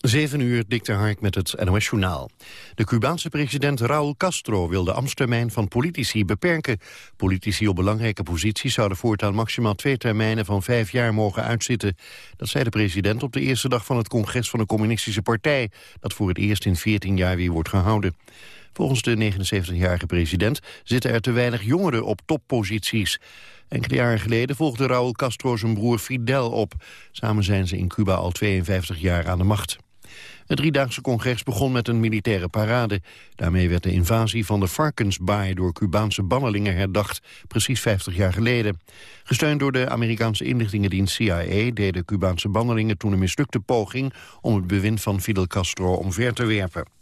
7 uur, dikte Hark met het NOS-journaal. De Cubaanse president Raúl Castro wil de ambtstermijn van politici beperken. Politici op belangrijke posities zouden voortaan maximaal twee termijnen van vijf jaar mogen uitzitten. Dat zei de president op de eerste dag van het congres van de communistische partij, dat voor het eerst in 14 jaar weer wordt gehouden. Volgens de 79-jarige president zitten er te weinig jongeren op topposities. Enkele jaren geleden volgde Raúl Castro zijn broer Fidel op. Samen zijn ze in Cuba al 52 jaar aan de macht. Het driedaagse congres begon met een militaire parade. Daarmee werd de invasie van de Varkensbaai door Cubaanse bannelingen herdacht, precies 50 jaar geleden. Gesteund door de Amerikaanse inlichtingendienst CIA deden Cubaanse bannelingen toen een mislukte poging om het bewind van Fidel Castro omver te werpen.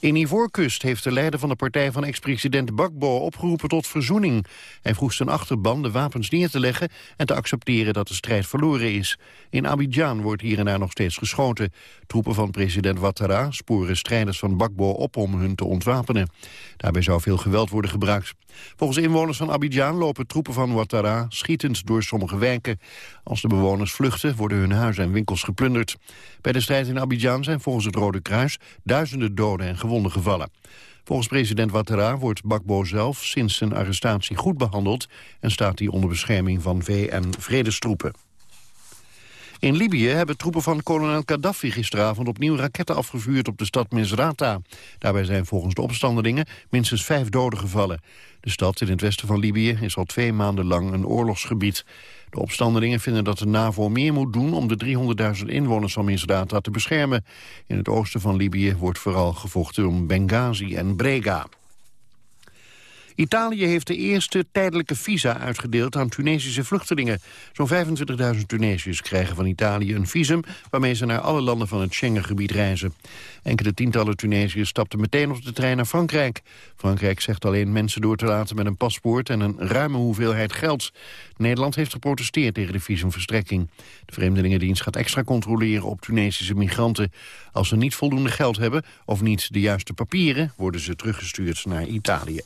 In Ivoorkust heeft de leider van de partij van ex-president Bakbo opgeroepen tot verzoening. Hij vroeg zijn achterban de wapens neer te leggen en te accepteren dat de strijd verloren is. In Abidjan wordt hier en daar nog steeds geschoten. Troepen van president Ouattara sporen strijders van Bakbo op om hun te ontwapenen. Daarbij zou veel geweld worden gebruikt. Volgens inwoners van Abidjan lopen troepen van Ouattara schietend door sommige wijken. Als de bewoners vluchten worden hun huizen en winkels geplunderd. Bij de strijd in Abidjan zijn volgens het Rode Kruis duizenden doden en gewonden gevallen. Volgens president Ouattara wordt Bakbo zelf sinds zijn arrestatie goed behandeld... en staat hij onder bescherming van VN-vredestroepen. In Libië hebben troepen van kolonel Gaddafi gisteravond opnieuw raketten afgevuurd op de stad Misrata. Daarbij zijn volgens de opstandelingen minstens vijf doden gevallen. De stad in het westen van Libië is al twee maanden lang een oorlogsgebied. De opstandelingen vinden dat de NAVO meer moet doen om de 300.000 inwoners van Misrata te beschermen. In het oosten van Libië wordt vooral gevochten om Benghazi en Brega. Italië heeft de eerste tijdelijke visa uitgedeeld aan Tunesische vluchtelingen. Zo'n 25.000 Tunesiërs krijgen van Italië een visum... waarmee ze naar alle landen van het Schengengebied reizen. Enkele tientallen Tunesiërs stapten meteen op de trein naar Frankrijk. Frankrijk zegt alleen mensen door te laten met een paspoort... en een ruime hoeveelheid geld. Nederland heeft geprotesteerd tegen de visumverstrekking. De Vreemdelingendienst gaat extra controleren op Tunesische migranten. Als ze niet voldoende geld hebben of niet de juiste papieren... worden ze teruggestuurd naar Italië.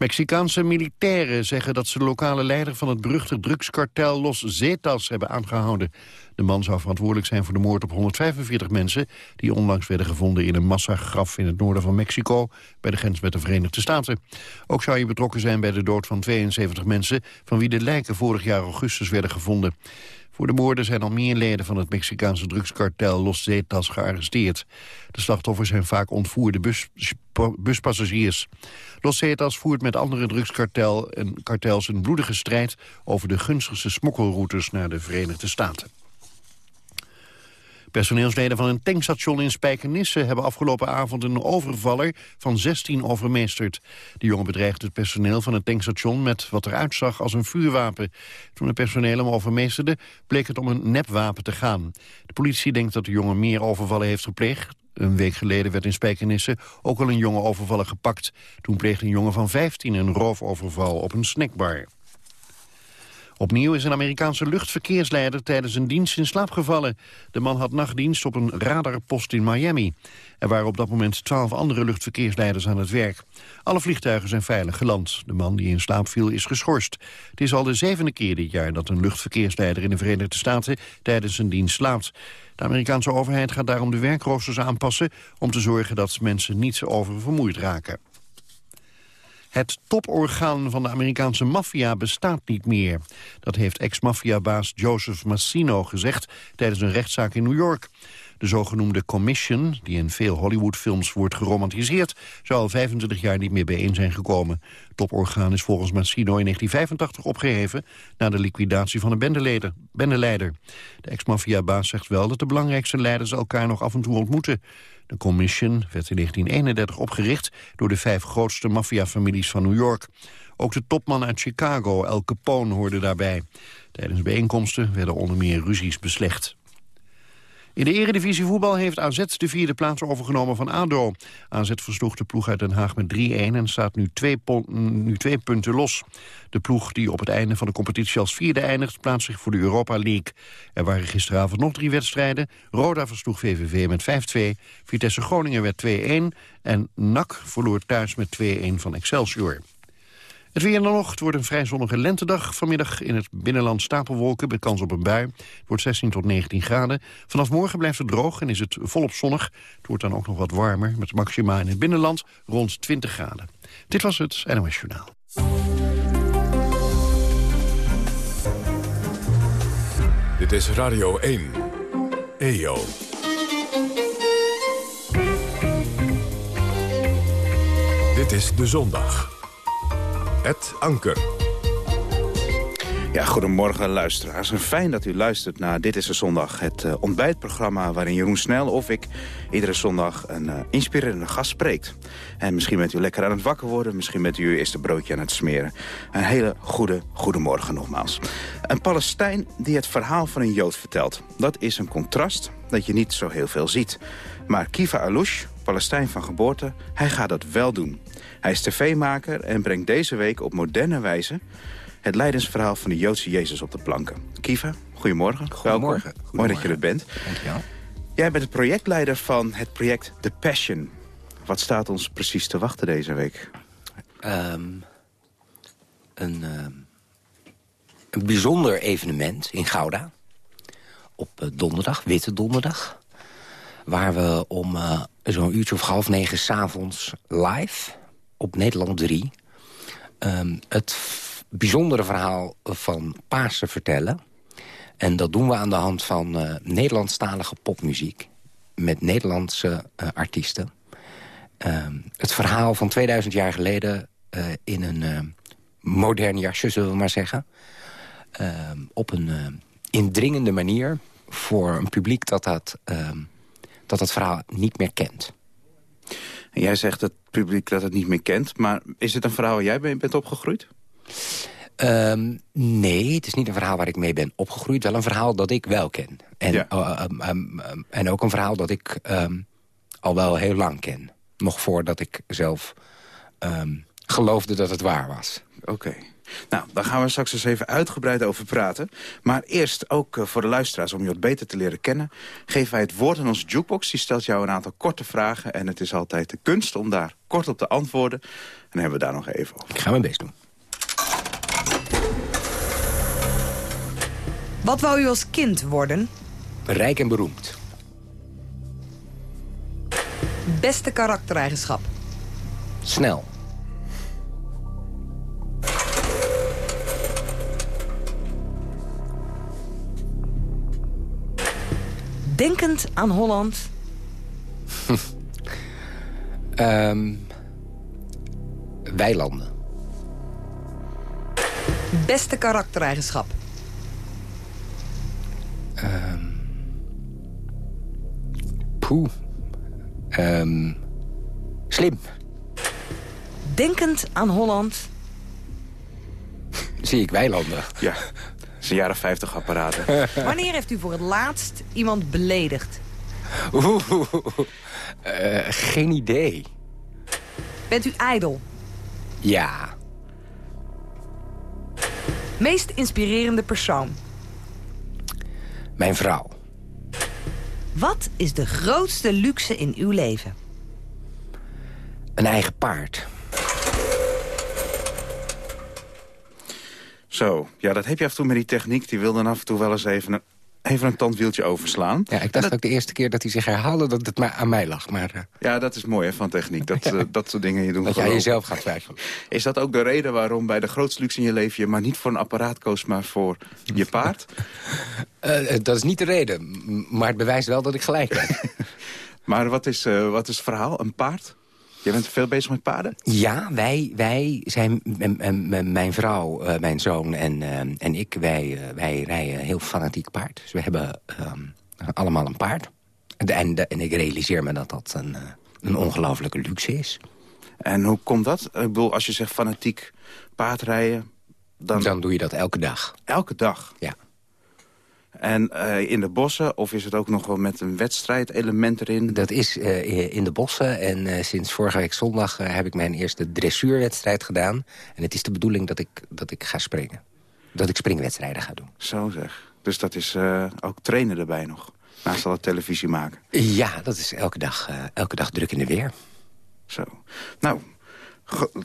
Mexicaanse militairen zeggen dat ze de lokale leider van het beruchte drugskartel Los Zetas hebben aangehouden. De man zou verantwoordelijk zijn voor de moord op 145 mensen... die onlangs werden gevonden in een massagraf in het noorden van Mexico... bij de grens met de Verenigde Staten. Ook zou hij betrokken zijn bij de dood van 72 mensen... van wie de lijken vorig jaar augustus werden gevonden. Voor de moorden zijn al meer leden van het Mexicaanse drugskartel Los Zetas gearresteerd. De slachtoffers zijn vaak ontvoerde bus, buspassagiers. Los Zetas voert met andere drugskartels kartels een bloedige strijd over de gunstigste smokkelroutes naar de Verenigde Staten. Personeelsleden van een tankstation in Spijkenisse hebben afgelopen avond een overvaller van 16 overmeesterd. De jongen bedreigde het personeel van het tankstation met wat eruit zag als een vuurwapen. Toen het personeel hem overmeesterde, bleek het om een nepwapen te gaan. De politie denkt dat de jongen meer overvallen heeft gepleegd. Een week geleden werd in Spijkenisse ook al een jonge overvaller gepakt. Toen pleegde een jongen van 15 een roofoverval op een snackbar. Opnieuw is een Amerikaanse luchtverkeersleider tijdens een dienst in slaap gevallen. De man had nachtdienst op een radarpost in Miami. Er waren op dat moment twaalf andere luchtverkeersleiders aan het werk. Alle vliegtuigen zijn veilig geland. De man die in slaap viel is geschorst. Het is al de zevende keer dit jaar dat een luchtverkeersleider in de Verenigde Staten tijdens een dienst slaapt. De Amerikaanse overheid gaat daarom de werkroosters aanpassen om te zorgen dat mensen niet oververmoeid raken. Het toporgaan van de Amerikaanse maffia bestaat niet meer. Dat heeft ex-maffiabaas Joseph Massino gezegd tijdens een rechtszaak in New York. De zogenoemde Commission, die in veel Hollywoodfilms wordt geromantiseerd... zou al 25 jaar niet meer bijeen zijn gekomen. Toporgaan is volgens Massino in 1985 opgeheven... na de liquidatie van een bendeleider. De ex-maffiabaas zegt wel dat de belangrijkste leiders elkaar nog af en toe ontmoeten. De Commission werd in 1931 opgericht door de vijf grootste maffiafamilies van New York. Ook de topman uit Chicago, El Capone, hoorde daarbij. Tijdens bijeenkomsten werden onder meer ruzies beslecht. In de eredivisie voetbal heeft AZ de vierde plaats overgenomen van ADO. AZ versloeg de ploeg uit Den Haag met 3-1 en staat nu twee, nu twee punten los. De ploeg die op het einde van de competitie als vierde eindigt... plaatst zich voor de Europa League. Er waren gisteravond nog drie wedstrijden. Roda versloeg VVV met 5-2. Vitesse Groningen werd 2-1. En NAC verloor thuis met 2-1 van Excelsior. Het weer. Het wordt een vrij zonnige lentedag. Vanmiddag in het binnenland stapelwolken met kans op een bui. Het wordt 16 tot 19 graden. Vanaf morgen blijft het droog en is het volop zonnig. Het wordt dan ook nog wat warmer met maxima in het binnenland rond 20 graden. Dit was het NOS Journaal. Dit is Radio 1. EO. Dit is De Zondag. Het Anker. Ja, goedemorgen luisteraars. En fijn dat u luistert naar Dit is de Zondag. Het uh, ontbijtprogramma waarin Jeroen Snel of ik iedere zondag een uh, inspirerende gast spreekt. En misschien bent u lekker aan het wakker worden. Misschien bent u uw eerste broodje aan het smeren. Een hele goede, goedemorgen nogmaals. Een Palestijn die het verhaal van een Jood vertelt. Dat is een contrast dat je niet zo heel veel ziet. Maar Kiva Alouche, Palestijn van geboorte, hij gaat dat wel doen. Hij is tv-maker en brengt deze week op moderne wijze... het leidensverhaal van de Joodse Jezus op de planken. Kiva, goedemorgen. Goedemorgen. Welkom. Mooi dat je er bent. Dankjewel. Jij bent de projectleider van het project The Passion. Wat staat ons precies te wachten deze week? Um, een, um, een bijzonder evenement in Gouda. Op uh, donderdag, Witte Donderdag. Waar we om uh, zo'n uurtje of half negen s'avonds live op Nederland 3... Um, het bijzondere verhaal van Pasen vertellen. En dat doen we aan de hand van uh, Nederlandstalige popmuziek. Met Nederlandse uh, artiesten. Um, het verhaal van 2000 jaar geleden in een modern jasje, zullen we maar zeggen. Um, op een indringende manier voor een publiek dat dat, dat, dat verhaal niet meer kent. En jij zegt het publiek dat het niet meer kent. Maar is het een verhaal waar jij bent opgegroeid? Um, nee, het is niet een verhaal waar ik mee ben opgegroeid. Wel een verhaal dat ik wel ken. En, ja. uh, um, um, en ook een verhaal dat ik al wel heel lang ken. Nog voordat ik zelf geloofde dat het waar was. Oké. Okay. Nou, daar gaan we straks eens even uitgebreid over praten. Maar eerst ook uh, voor de luisteraars, om je wat beter te leren kennen... geven wij het woord aan onze jukebox. Die stelt jou een aantal korte vragen. En het is altijd de kunst om daar kort op te antwoorden. En dan hebben we daar nog even over. Ik ga mijn best doen. Wat wou u als kind worden? Rijk en beroemd. Beste karaktereigenschap? Snel. Denkend aan Holland? um, weilanden. Beste karaktereigenschap? Um, poeh. Um, slim. Denkend aan Holland? Zie ik weilanden. Ja, een jaren 50 apparaten. Wanneer heeft u voor het laatst iemand beledigd? Oeh, uh, geen idee. Bent u ijdel? Ja. Meest inspirerende persoon? Mijn vrouw. Wat is de grootste luxe in uw leven? Een eigen paard. Zo, ja, dat heb je af en toe met die techniek. Die wil dan af en toe wel eens even een, even een tandwieltje overslaan. Ja, ik dacht dat... ook de eerste keer dat hij zich herhaalde dat het maar aan mij lag. Maar, uh... Ja, dat is mooi hè, van techniek. Dat, ja. uh, dat soort dingen je doen. Dat jij jezelf gaat twijfelen. Is dat ook de reden waarom bij de grootste luxe in je leven... je maar niet voor een apparaat koos, maar voor je paard? uh, dat is niet de reden, maar het bewijst wel dat ik gelijk heb. maar wat is, wat is het verhaal? Een paard? Je bent veel bezig met paarden? Ja, wij, wij zijn, mijn vrouw, uh, mijn zoon en, uh, en ik, wij, uh, wij rijden heel fanatiek paard. Dus we hebben allemaal een paard. En, de, en ik realiseer me dat dat een, een ongelofelijke luxe is. En hoe komt dat? Ik bedoel, als je zegt fanatiek paardrijden... Dan... dan doe je dat elke dag. Elke dag? Ja. En uh, in de bossen, of is het ook nog wel met een wedstrijdelement erin? Dat is uh, in de bossen. En uh, sinds vorige week zondag heb ik mijn eerste dressuurwedstrijd gedaan. En het is de bedoeling dat ik, dat ik ga springen. Dat ik springwedstrijden ga doen. Zo zeg. Dus dat is ook trainen erbij nog? Naast al het televisie maken? Ja, dat is elke dag, elke dag druk in de weer. Zo. Nou,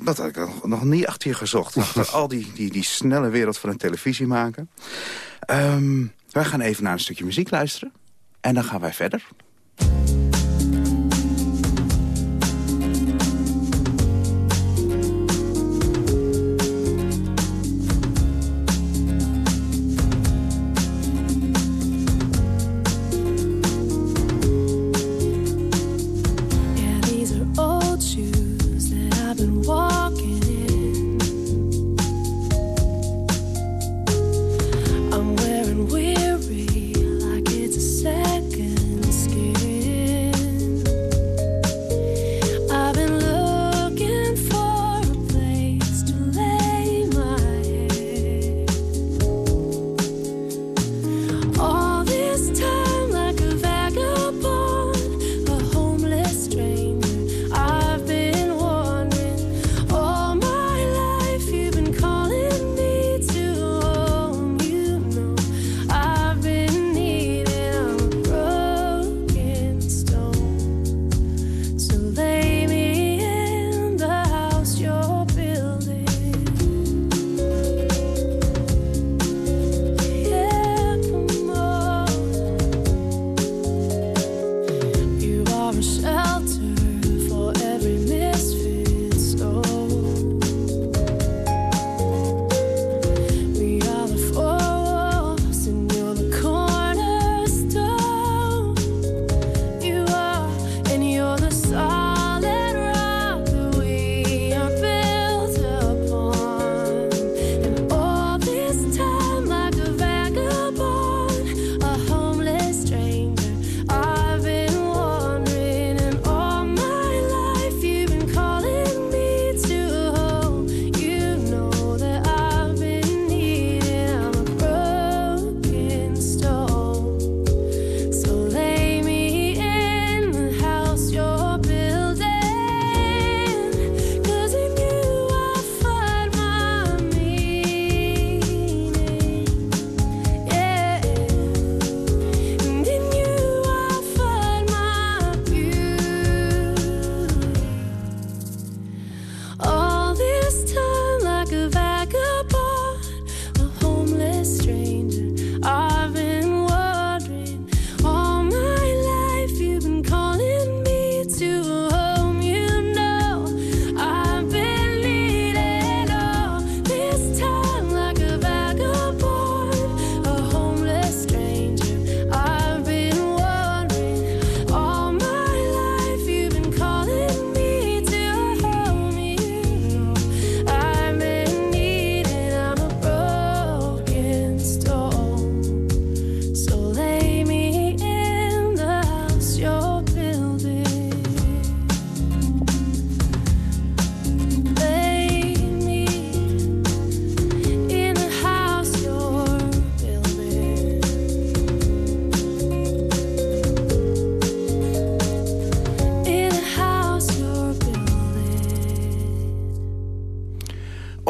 dat had ik nog, nog niet achter je gezocht. Achter al die, die, die snelle wereld van een televisie maken. Um, wij gaan even naar een stukje muziek luisteren. En dan gaan wij verder.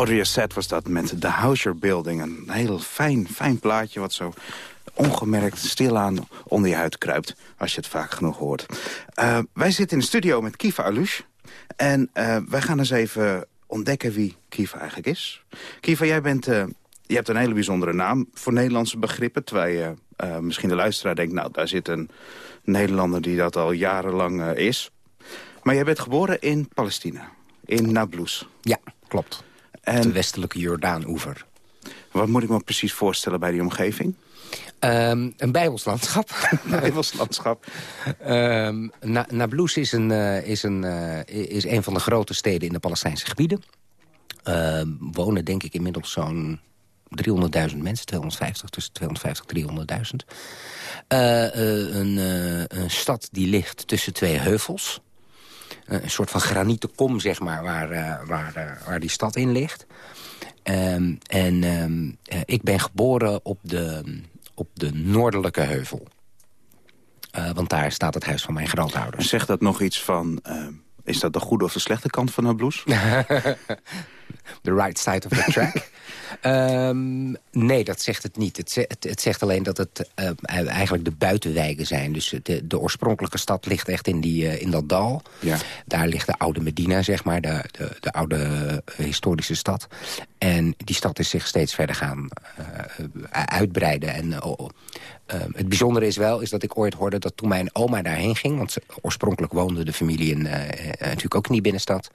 Audrey Set was dat met House You're Building. Een heel fijn, fijn plaatje wat zo ongemerkt stilaan onder je huid kruipt. Als je het vaak genoeg hoort. Uh, wij zitten in de studio met Kiva Alush. En uh, wij gaan eens even ontdekken wie Kiva eigenlijk is. Kiva, jij bent... Uh, je hebt een hele bijzondere naam voor Nederlandse begrippen. Terwijl je misschien de luisteraar denkt... nou, daar zit een Nederlander die dat al jarenlang is. Maar jij bent geboren in Palestina. In Nablus. Ja, klopt. En, de westelijke Jordaan-oever. Wat moet ik me precies voorstellen bij die omgeving? Um, een bijbelslandschap. bijbelslandschap. um, Nablus is een, uh, is, een, uh, is een van de grote steden in de Palestijnse gebieden. Uh, wonen denk ik inmiddels zo'n 300.000 mensen, 250, tussen 250 300.000. Uh, een, een stad die ligt tussen twee heuvels. Eh, een soort van granieten kom, zeg maar, waar, uh, waar, uh, waar die stad in ligt. Um, en um, ik ben geboren op de, op de noordelijke heuvel. want daar staat het huis van mijn grootouders. Zegt dat nog iets van... is dat de goede of de slechte kant van het bloes? the right side of the track. Ehm, nee, dat zegt het niet. Het, zegt, het zegt alleen dat het uh, eigenlijk de buitenwijken zijn. Dus de, de oorspronkelijke stad ligt echt in, die, uh, in dat dal. Ja. Daar ligt de oude Medina, zeg maar, de, de, de oude uh, historische stad. En die stad is zich steeds verder gaan uitbreiden. En ehm, het bijzondere is wel is dat ik ooit hoorde dat toen mijn oma daarheen ging... want ze, oorspronkelijk woonde de familie in, natuurlijk ook in die binnenstad...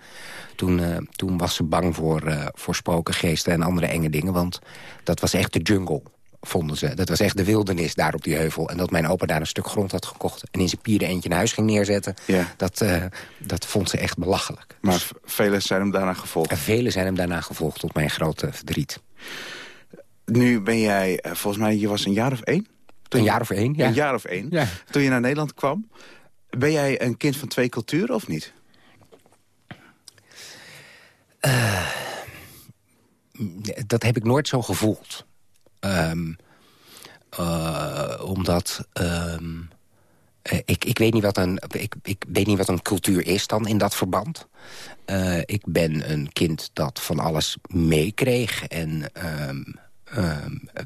Toen, toen was ze bang voor, voor spoken, geesten en andere enge dingen. Want dat was echt de jungle, vonden ze. Dat was echt de wildernis daar op die heuvel. En dat mijn opa daar een stuk grond had gekocht... en in zijn pieren eentje een huis ging neerzetten... Ja. Dat, uh, dat vond ze echt belachelijk. Maar dus, velen zijn hem daarna gevolgd? Velen zijn hem daarna gevolgd, tot mijn grote verdriet. Nu ben jij, uh, volgens mij, je was een jaar of één? Toen een jaar of één, ja. Een jaar of één. Ja. Toen je naar Nederland kwam. Ben jij een kind van twee culturen of niet? Uh, dat heb ik nooit zo gevoeld. Um, uh, omdat... Um, ik, ik, weet niet wat een, ik, ik weet niet wat een cultuur is dan in dat verband. Uh, ik ben een kind dat van alles meekreeg. En um,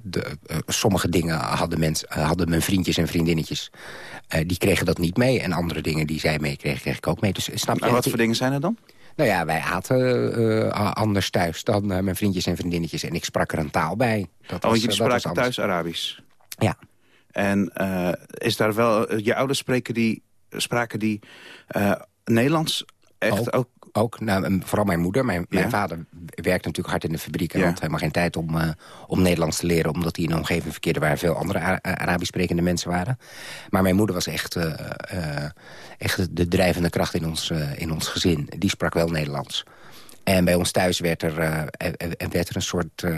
de, uh, sommige dingen hadden, mensen, hadden mijn vriendjes en vriendinnetjes. die kregen dat niet mee. En andere dingen die zij meekregen, kreeg ik ook mee. Dus, snap je, en wat voor dingen zijn er dan? Nou ja, wij aten anders thuis dan mijn vriendjes en vriendinnetjes. En ik sprak er een taal bij. Dat oh, want jullie spraken thuis Arabisch? Ja. En is daar wel... Je ouders spreken die, spraken die Nederlands echt ook? ook? Ook, nou, vooral mijn moeder. Mijn, ja. mijn vader werkt natuurlijk hard in de fabriek... en ja. had helemaal geen tijd om, uh, om Nederlands te leren... omdat hij in een omgeving verkeerde waar veel andere Arabisch sprekende mensen waren. Maar mijn moeder was echt, uh, uh, echt de drijvende kracht in ons, in ons gezin. Die sprak wel Nederlands. En bij ons thuis werd er, werd er een soort...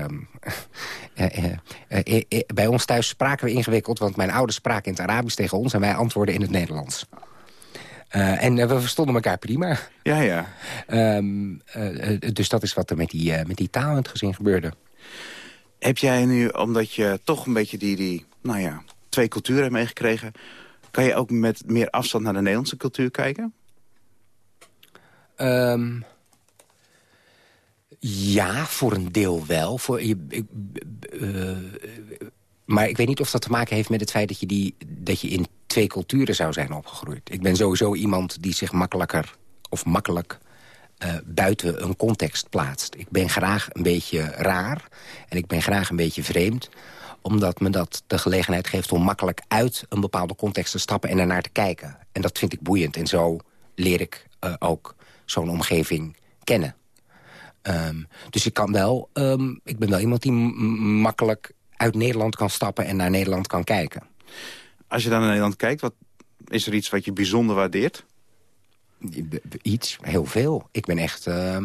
bij ons thuis spraken we ingewikkeld... want mijn ouders spraken in het Arabisch tegen ons... en wij antwoorden in het Nederlands. Uh, en uh, we verstonden elkaar prima. Ja, ja. Um, uh, dus dat is wat er met die, met die taal in het gezin gebeurde. Heb jij nu, omdat je toch een beetje die, die nou ja, twee culturen hebt meegekregen... kan je ook met meer afstand naar de Nederlandse cultuur kijken? Um, ja, voor een deel wel. Voor, je, ik, maar ik weet niet of dat te maken heeft met het feit dat je, die, dat je in twee culturen zou zijn opgegroeid. Ik ben sowieso iemand die zich makkelijker of makkelijk uh, buiten een context plaatst. Ik ben graag een beetje raar en ik ben graag een beetje vreemd omdat me dat de gelegenheid geeft om makkelijk uit een bepaalde context te stappen en ernaar te kijken. En dat vind ik boeiend. En zo leer ik uh, ook zo'n omgeving kennen. Um, dus ik kan wel, um, ik ben wel iemand die makkelijk uit Nederland kan stappen en naar Nederland kan kijken. Als je dan naar Nederland kijkt, wat, is er iets wat je bijzonder waardeert? Iets, heel veel. Ik ben echt... Uh,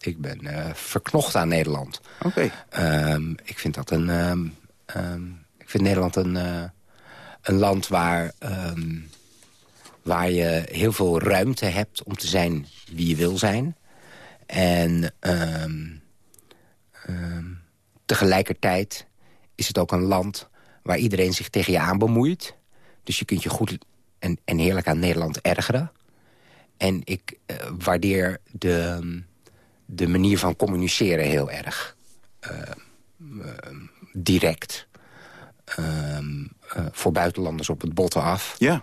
ik ben uh, verknocht aan Nederland. Oké. Okay. Um, ik vind dat een... Um, um, ik vind Nederland een, uh, een land waar, waar je heel veel ruimte hebt om te zijn wie je wil zijn. En tegelijkertijd is het ook een land waar iedereen zich tegen je aan bemoeit. Dus je kunt je goed en, en heerlijk aan Nederland ergeren. En ik uh, waardeer de, de manier van communiceren heel erg. Uh, uh, direct. Ehm, voor buitenlanders op het botten af. Ja.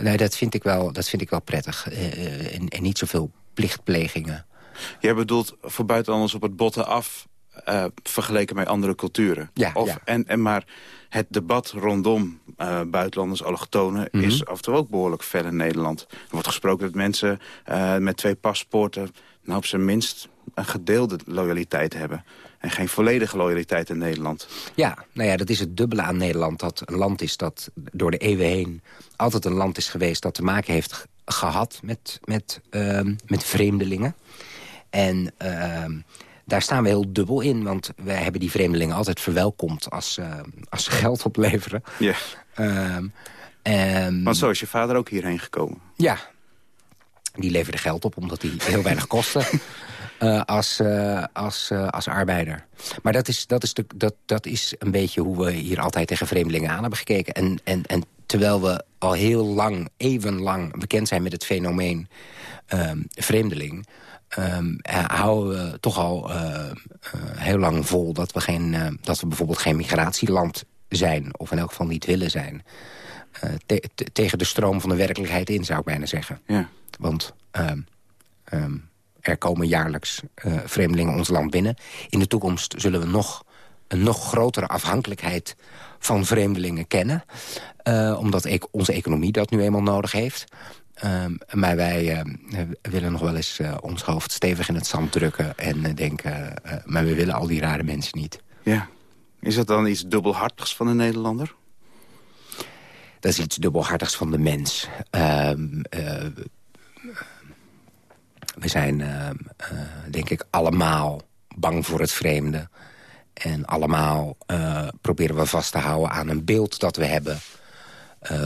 nee, dat vind ik wel, dat vind ik wel prettig. En, en, niet zoveel plichtplegingen. Jij bedoelt voor buitenlanders op het botten af... Vergeleken met andere culturen. Ja, of, ja. En, en maar het debat rondom uh, buitenlanders, allochtonen... Mm -hmm. is af en toe ook behoorlijk fel in Nederland. Er wordt gesproken dat mensen uh, met twee paspoorten... nou op zijn minst een gedeelde loyaliteit hebben. En geen volledige loyaliteit in Nederland. Ja, nou ja, dat is het dubbele aan Nederland. Dat een land is dat door de eeuwen heen altijd een land is geweest... dat te maken heeft gehad met, met, uh, met vreemdelingen. En daar staan we heel dubbel in. Want wij hebben die vreemdelingen altijd verwelkomd als, uh, als ze geld opleveren. Ja. Um, um, want zo is je vader ook hierheen gekomen. Ja. Die leverde geld op omdat hij heel weinig kostte. Uh, als, uh, als, uh, als arbeider. Maar dat is, dat, is de, dat, dat is een beetje hoe we hier altijd tegen vreemdelingen aan hebben gekeken. En, en, en terwijl we al heel lang, eeuwenlang bekend zijn met het fenomeen vreemdeling... ehm, eh, houden we toch al eh, heel lang vol... Dat we, geen, dat we bijvoorbeeld geen migratieland zijn... of in elk geval niet willen zijn... tegen de stroom van de werkelijkheid in, zou ik bijna zeggen. Ja. Want ehm, ehm, er komen jaarlijks vreemdelingen ons land binnen. In de toekomst zullen we nog een nog grotere afhankelijkheid van vreemdelingen kennen. omdat e onze economie dat nu eenmaal nodig heeft. Ehm, maar wij uh, willen nog wel eens uh, ons hoofd stevig in het zand drukken... en uh, denken, maar we willen al die rare mensen niet. Ja. Is dat dan iets dubbelhartigs van een Nederlander? Dat is iets dubbelhartigs van de mens. Ehm, we zijn, ehm, denk ik, allemaal bang voor het vreemde. En allemaal proberen we vast te houden aan een beeld dat we hebben...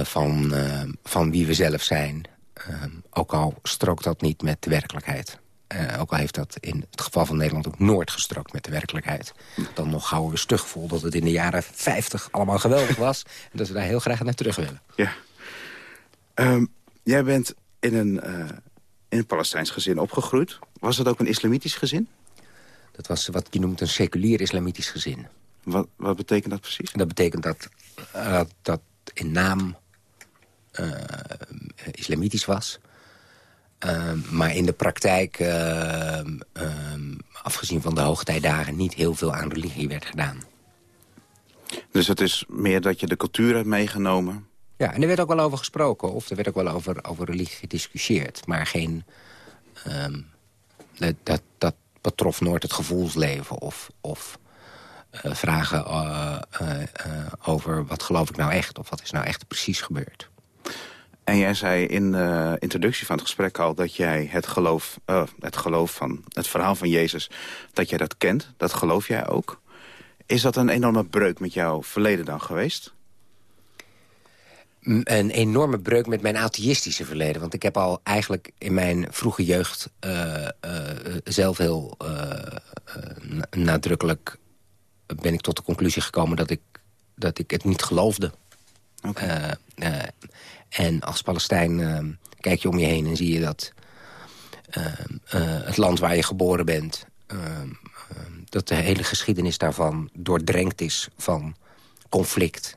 van, van wie we zelf zijn. Ehm, ook al strookt dat niet met de werkelijkheid. Uh, ook al heeft dat in het geval van Nederland ook nooit gestrookt met de werkelijkheid. Dan nog houden we stug vol dat het in de jaren 50 allemaal geweldig was. en dat we daar heel graag naar terug willen. Ja. Um, jij bent in een, uh, in een Palestijns gezin opgegroeid. Was dat ook een islamitisch gezin? Dat was wat je noemt een seculier islamitisch gezin. Wat, wat betekent dat precies? Dat betekent dat, uh, dat in naam islamitisch was. Uh, maar in de praktijk, uh, afgezien van de hoogtijdagen... niet heel veel aan religie werd gedaan. Dus het is meer dat je de cultuur hebt meegenomen? Ja, en er werd ook wel over gesproken. Of er werd ook wel over, over religie gediscussieerd. Maar geen... dat, dat, dat betrof nooit het gevoelsleven of... of uh, vragen uh, uh, over wat geloof ik nou echt... of wat is nou echt precies gebeurd. En jij zei in de introductie van het gesprek al... dat jij het geloof, uh, het geloof van het verhaal van Jezus... dat jij dat kent. Dat geloof jij ook. Is dat een enorme breuk met jouw verleden dan geweest? Een enorme breuk met mijn atheïstische verleden. Want ik heb al eigenlijk in mijn vroege jeugd... Uh, uh, zelf heel nadrukkelijk... ben ik tot de conclusie gekomen dat ik, dat ik het niet geloofde. Okay. En als Palestijn uh, kijk je om je heen en zie je dat uh, uh, het land waar je geboren bent... Ehm, ehm, dat de hele geschiedenis daarvan doordrenkt is van conflict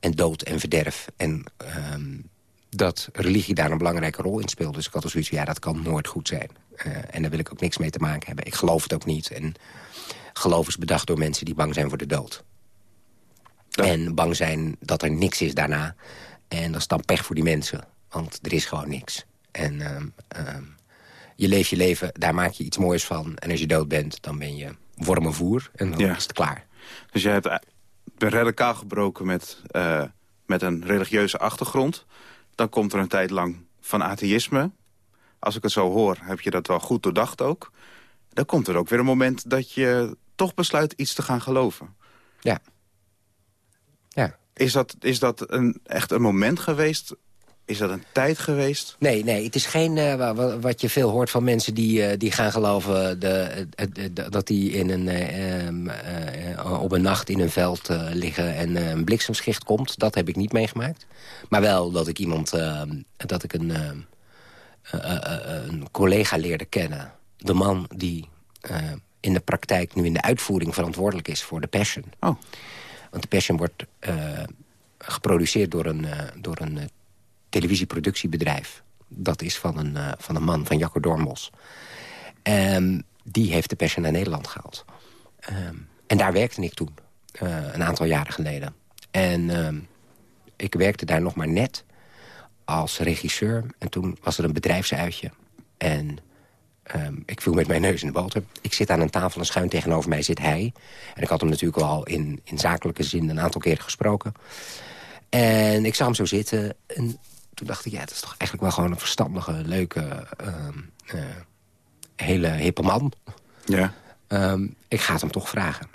en dood en verderf. En dat religie daar een belangrijke rol in speelt. Dus ik had al zoiets van, ja, dat kan nooit goed zijn. Uh, en daar wil ik ook niks mee te maken hebben. Ik geloof het ook niet. En geloof is bedacht door mensen die bang zijn voor de dood. Ja. En bang zijn dat er niks is daarna. En dat is dan pech voor die mensen. Want er is gewoon niks. En um, um, je leeft je leven, daar maak je iets moois van. En als je dood bent, dan ben je wormenvoer. En dan ja. is het klaar. Dus jij hebt eh, bent radicaal gebroken met, uh, met een religieuze achtergrond. Dan komt er een tijd lang van atheïsme. Als ik het zo hoor, heb je dat wel goed doordacht ook. Dan komt er ook weer een moment dat je toch besluit iets te gaan geloven. Ja. Ja. Is dat, is dat een, echt een moment geweest? Is dat een tijd geweest? Nee, nee het is geen uh, wat je veel hoort van mensen die, uh, die gaan geloven... De, de, de, dat die in een, uh, op een nacht in een veld liggen en een bliksemschicht komt. Dat heb ik niet meegemaakt. Maar wel dat ik iemand, dat ik een, een collega leerde kennen. De man die in de praktijk nu in de uitvoering verantwoordelijk is voor de Passion. Oh. Want de Passion wordt uh, geproduceerd door een, uh, door een uh, televisieproductiebedrijf. Dat is van een, van een man, van Jacco Dormos. Um, die heeft de Passion naar Nederland gehaald. Um, en daar werkte ik toen, een aantal jaren geleden. En um, ik werkte daar nog maar net als regisseur. En toen was er een bedrijfsuitje. En Um, ik viel met mijn neus in de boter. Ik zit aan een tafel en schuin tegenover mij zit hij. En ik had hem natuurlijk al in, in zakelijke zin een aantal keren gesproken. En ik zag hem zo zitten. En toen dacht ik, ja, dat is toch eigenlijk wel gewoon een verstandige, leuke, um, uh, hele hippe man. Ja. Um, ik ga het hem toch vragen.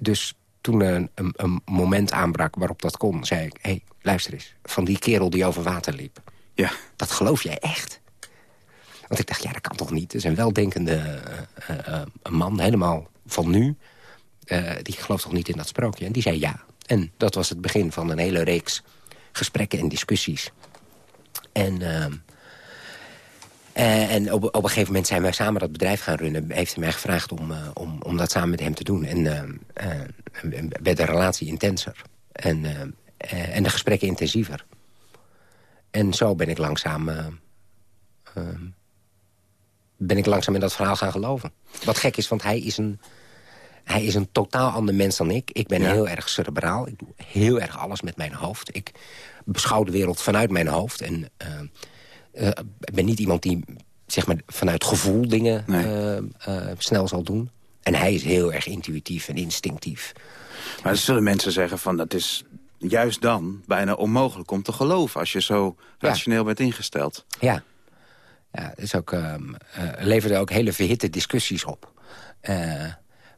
Dus toen een, een, een, moment aanbrak waarop dat kon, zei ik... hé, hey, luister eens, van die kerel die over water liep. Ja. Dat geloof jij echt? Want ik dacht, ja, dat kan toch niet? Het is een weldenkende man, helemaal van nu. Uh, die gelooft toch niet in dat sprookje? En die zei ja. En dat was het begin van een hele reeks gesprekken en discussies. En, en op, op een gegeven moment zijn wij samen dat bedrijf gaan runnen. Heeft hij mij gevraagd om, om, om dat samen met hem te doen. En uh, werd de relatie intenser. En, en de gesprekken intensiever. En zo ben ik langzaam... ben ik langzaam in dat verhaal gaan geloven. Wat gek is, want hij is een... Hij is een totaal ander mens dan ik. Ik ben heel erg cerebraal. Ik doe heel erg alles met mijn hoofd. Ik beschouw de wereld vanuit mijn hoofd. En uh, ik ben niet iemand die zeg maar, vanuit gevoel dingen uh, snel zal doen. En hij is heel erg intuïtief en instinctief. Maar zullen mensen zeggen van dat is juist dan bijna onmogelijk om te geloven... als je zo rationeel bent ingesteld. Ja, ja is ook, uh, leverde ook hele verhitte discussies op.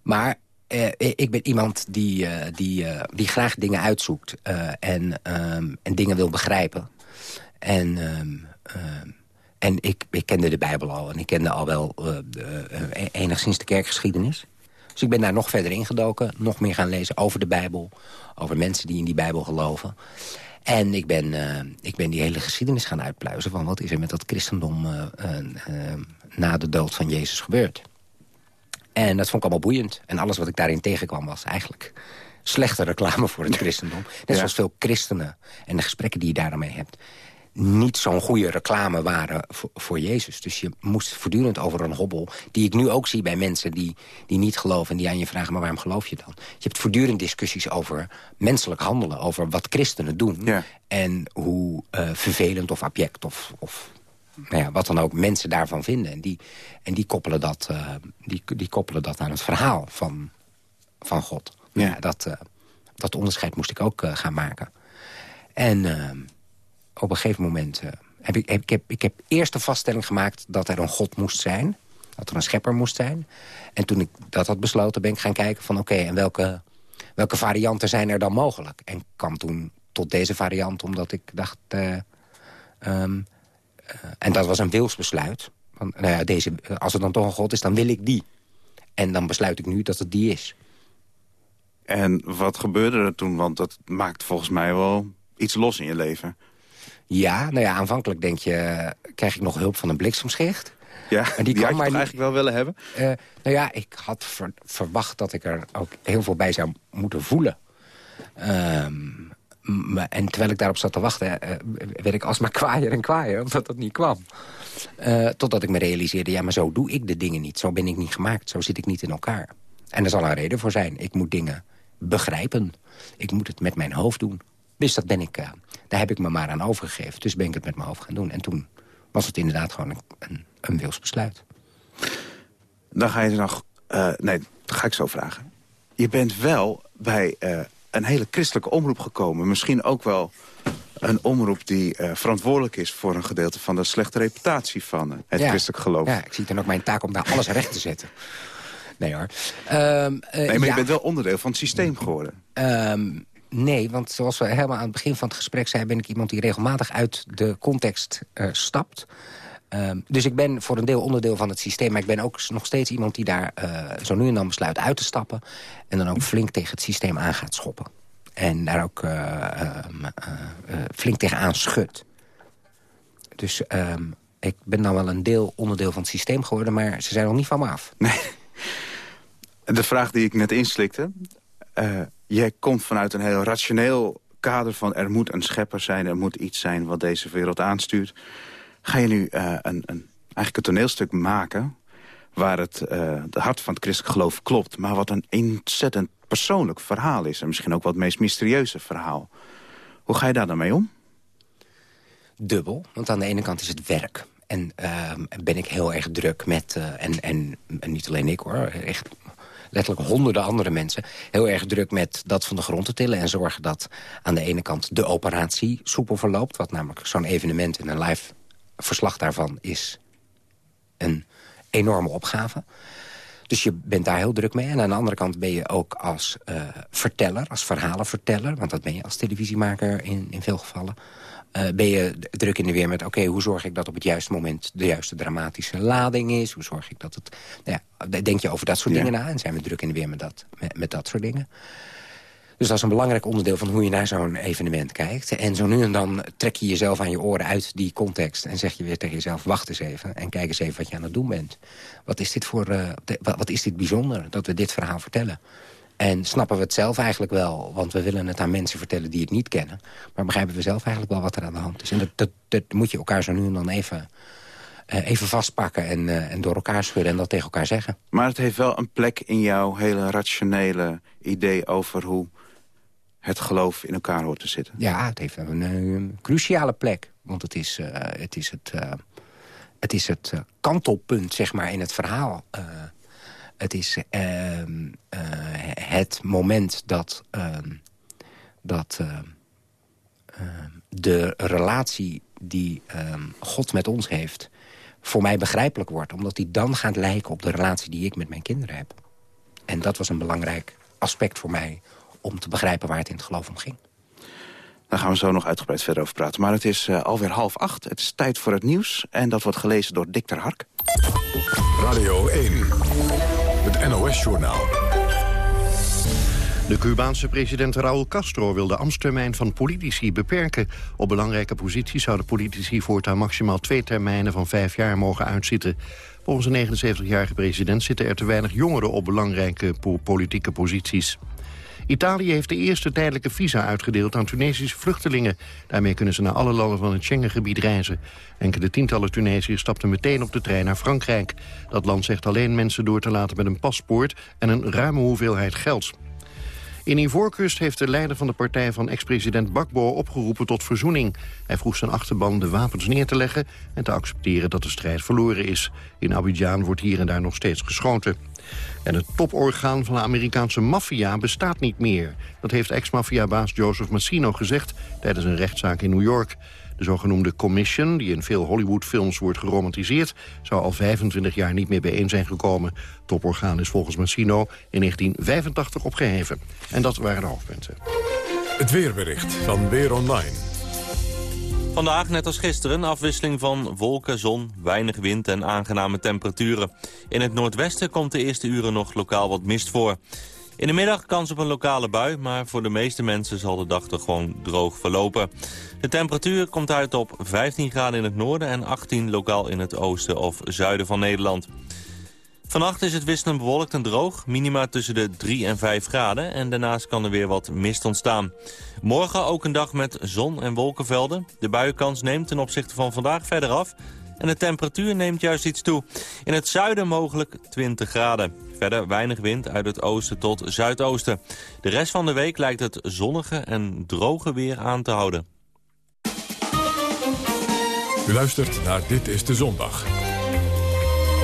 maar ik ben iemand die, die, die graag dingen uitzoekt en, ehm, en dingen wil begrijpen. En ehm, en ik, ik kende de Bijbel al en ik kende al wel enigszins de kerkgeschiedenis. Dus ik ben daar nog verder ingedoken, nog meer gaan lezen over de Bijbel. Over mensen die in die Bijbel geloven. En ik ben, uh, ik ben die hele geschiedenis gaan uitpluizen... van wat is er met dat christendom na de dood van Jezus gebeurd. En dat vond ik allemaal boeiend. En alles wat ik daarin tegenkwam was eigenlijk slechte reclame voor het christendom. Net zoals veel christenen en de gesprekken die je daarmee hebt niet zo'n goede reclame waren voor, voor, Jezus. Dus je moest voortdurend over een hobbel... die ik nu ook zie bij mensen die, die niet geloven... en die aan je vragen, maar waarom geloof je dan? Je hebt voortdurend discussies over menselijk handelen... over wat christenen doen... en hoe uh, vervelend of abject of, of nou ja, wat dan ook mensen daarvan vinden. En die, en die, koppelen, dat, uh, die, die koppelen dat aan het verhaal van, van God. Ja. dat, uh, dat onderscheid moest ik ook gaan maken. En op een gegeven moment uh, heb ik, heb, ik, heb, ik heb eerst de vaststelling gemaakt dat er een God moest zijn. Dat er een schepper moest zijn. En toen ik dat had besloten ben ik gaan kijken van oké, en welke, welke varianten zijn er dan mogelijk? En kwam toen tot deze variant omdat ik dacht... Uh, um, uh, en dat was een wilsbesluit. Van, nou ja, deze, als er dan toch een God is, dan wil ik die. En dan besluit ik nu dat het die is. En wat gebeurde er toen? Want dat maakt volgens mij wel iets los in je leven. Ja, nou ja, aanvankelijk denk je, krijg ik nog hulp van een bliksemschicht? Ja, en die, kan maar eigenlijk wel willen hebben? Uh, nou ja, ik had verwacht dat ik er ook heel veel bij zou moeten voelen. Um, en terwijl ik daarop zat te wachten, uh, werd ik alsmaar kwaaier en kwaaier, omdat dat niet kwam. Uh, totdat ik me realiseerde, ja, maar zo doe ik de dingen niet. Zo ben ik niet gemaakt, zo zit ik niet in elkaar. En er zal een reden voor zijn. Ik moet dingen begrijpen. Ik moet het met mijn hoofd doen. Dus dat ben ik, uh, daar heb ik me maar aan overgegeven. Dus ben ik het met mijn hoofd gaan doen. En toen was het inderdaad gewoon een, een, een wilsbesluit. Dan ga je nog... Uh, nee, dat ga ik zo vragen. Je bent wel bij uh, een hele christelijke omroep gekomen. Misschien ook wel een omroep die uh, verantwoordelijk is... voor een gedeelte van de slechte reputatie van het christelijk geloof. Ja, ik zie dan ook mijn taak om daar alles recht te zetten. Nee hoor. Um, nee, maar je bent wel onderdeel van het systeem geworden. Um, Nee, want zoals we helemaal aan het begin van het gesprek zeiden... ben ik iemand die regelmatig uit de context uh, stapt. Um, dus ik ben voor een deel onderdeel van het systeem... maar ik ben ook nog steeds iemand die daar uh, zo nu en dan besluit uit te stappen... en dan ook flink tegen het systeem aan gaat schoppen. En daar ook uh, um, flink tegen aan schudt. Dus um, ik ben dan wel een deel onderdeel van het systeem geworden... maar ze zijn nog niet van me af. Nee. De vraag die ik net inslikte jij komt vanuit een heel rationeel kader van... er moet een schepper zijn, er moet iets zijn wat deze wereld aanstuurt. Ga je nu uh, een, een, eigenlijk een toneelstuk maken... waar het uh, de hart van het christelijk geloof klopt... maar wat een ontzettend persoonlijk verhaal is... en misschien ook wat het meest mysterieuze verhaal. Hoe ga je daar dan mee om? Dubbel, want aan de ene kant is het werk... En uh, ben ik heel erg druk met, en, en, en, niet alleen ik hoor, echt letterlijk honderden andere mensen... heel erg druk met dat van de grond te tillen... en zorgen dat aan de ene kant de operatie soepel verloopt... wat namelijk zo'n evenement en een live verslag daarvan is een enorme opgave. Dus je bent daar heel druk mee. En aan de andere kant ben je ook als uh, verteller, als verhalenverteller... want dat ben je als televisiemaker in, in veel gevallen... Uh, ben je druk in de weer met... oké, hoe zorg ik dat op het juiste moment de juiste dramatische lading is? Hoe zorg ik dat het... Nou ja, denk je over dat soort dingen na? En zijn we druk in de weer met dat, met, met dat soort dingen? Dus dat is een belangrijk onderdeel van hoe je naar zo'n evenement kijkt. En zo nu en dan trek je jezelf aan je oren uit die context... en zeg je weer tegen jezelf, wacht eens even... en kijk eens even wat je aan het doen bent. Wat is dit, voor, uh, wat is dit bijzonder dat we dit verhaal vertellen? En snappen we het zelf eigenlijk wel, want we willen het aan mensen vertellen die het niet kennen. Maar begrijpen we zelf eigenlijk wel wat er aan de hand is. En dat, dat, dat moet je elkaar zo nu en dan even, uh, even vastpakken en, uh, en door elkaar schudden en dat tegen elkaar zeggen. Maar het heeft wel een plek in jouw hele rationele idee over hoe het geloof in elkaar hoort te zitten. Ja, het heeft een, een cruciale plek. Want het is uh, het, is het, het, is het kantelpunt zeg maar, in het verhaal... Het is ehm, eh, het moment dat, ehm, dat ehm, de relatie die God met ons heeft... voor mij begrijpelijk wordt. Omdat die dan gaat lijken op de relatie die ik met mijn kinderen heb. En dat was een belangrijk aspect voor mij... om te begrijpen waar het in het geloof om ging. Daar gaan we zo nog uitgebreid verder over praten. Maar het is uh, alweer half acht. Het is tijd voor het nieuws. En dat wordt gelezen door Dick ter Hark. Radio 1. Het NOS-journaal. De Cubaanse president Raúl Castro wil de ambtstermijn van politici beperken. Op belangrijke posities zouden politici voortaan maximaal twee termijnen van vijf jaar mogen uitzitten. Volgens de 79-jarige president zitten er te weinig jongeren op belangrijke politieke posities. Italië heeft de eerste tijdelijke visa uitgedeeld aan Tunesische vluchtelingen. Daarmee kunnen ze naar alle landen van het Schengengebied reizen. Enkele tientallen Tunesiërs stapten meteen op de trein naar Frankrijk. Dat land zegt alleen mensen door te laten met een paspoort en een ruime hoeveelheid geld. In Ivoorkust heeft de leider van de partij van ex-president Bakbo opgeroepen tot verzoening. Hij vroeg zijn achterban de wapens neer te leggen en te accepteren dat de strijd verloren is. In Abidjan wordt hier en daar nog steeds geschoten. En het toporgaan van de Amerikaanse maffia bestaat niet meer. Dat heeft ex-maffiabaas Joseph Massino gezegd tijdens een rechtszaak in New York. De zogenoemde commission, die in veel Hollywoodfilms wordt geromantiseerd... zou al 25 jaar niet meer bijeen zijn gekomen. Toporgaan is volgens Massino in 1985 opgeheven. En dat waren de hoofdpunten. Het weerbericht van Weer Online. Vandaag, net als gisteren, een afwisseling van wolken, zon, weinig wind en aangename temperaturen. In het noordwesten komt de eerste uren nog lokaal wat mist voor. In de middag kans op een lokale bui, maar voor de meeste mensen zal de dag toch gewoon droog verlopen. De temperatuur komt uit op 15 graden in het noorden en 18 lokaal in het oosten of zuiden van Nederland. Vannacht is het wisselend bewolkt en droog, minima tussen de 3 en 5 graden... en daarnaast kan er weer wat mist ontstaan. Morgen ook een dag met zon en wolkenvelden. De buienkans neemt ten opzichte van vandaag verder af... en de temperatuur neemt juist iets toe. In het zuiden mogelijk 20 graden. Verder weinig wind uit het oosten tot zuidoosten. De rest van de week lijkt het zonnige en droge weer aan te houden. U luistert naar Dit is de Zondag.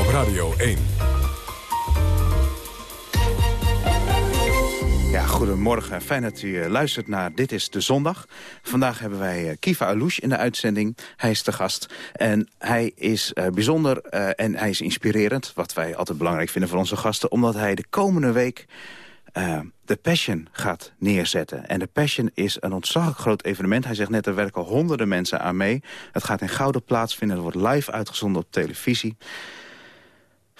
Op Radio 1. Goedemorgen. Fijn dat u eh, luistert naar Dit is de Zondag. Vandaag hebben wij uh, Kiva Alouche in de uitzending. Hij is de gast. En hij is uh, bijzonder en hij is inspirerend. Wat wij altijd belangrijk vinden voor onze gasten. Omdat hij de komende week de Passion gaat neerzetten. En de Passion is een ontzaglijk groot evenement. Hij zegt net, er werken honderden mensen aan mee. Het gaat in Gouden plaatsvinden. Het wordt live uitgezonden op televisie.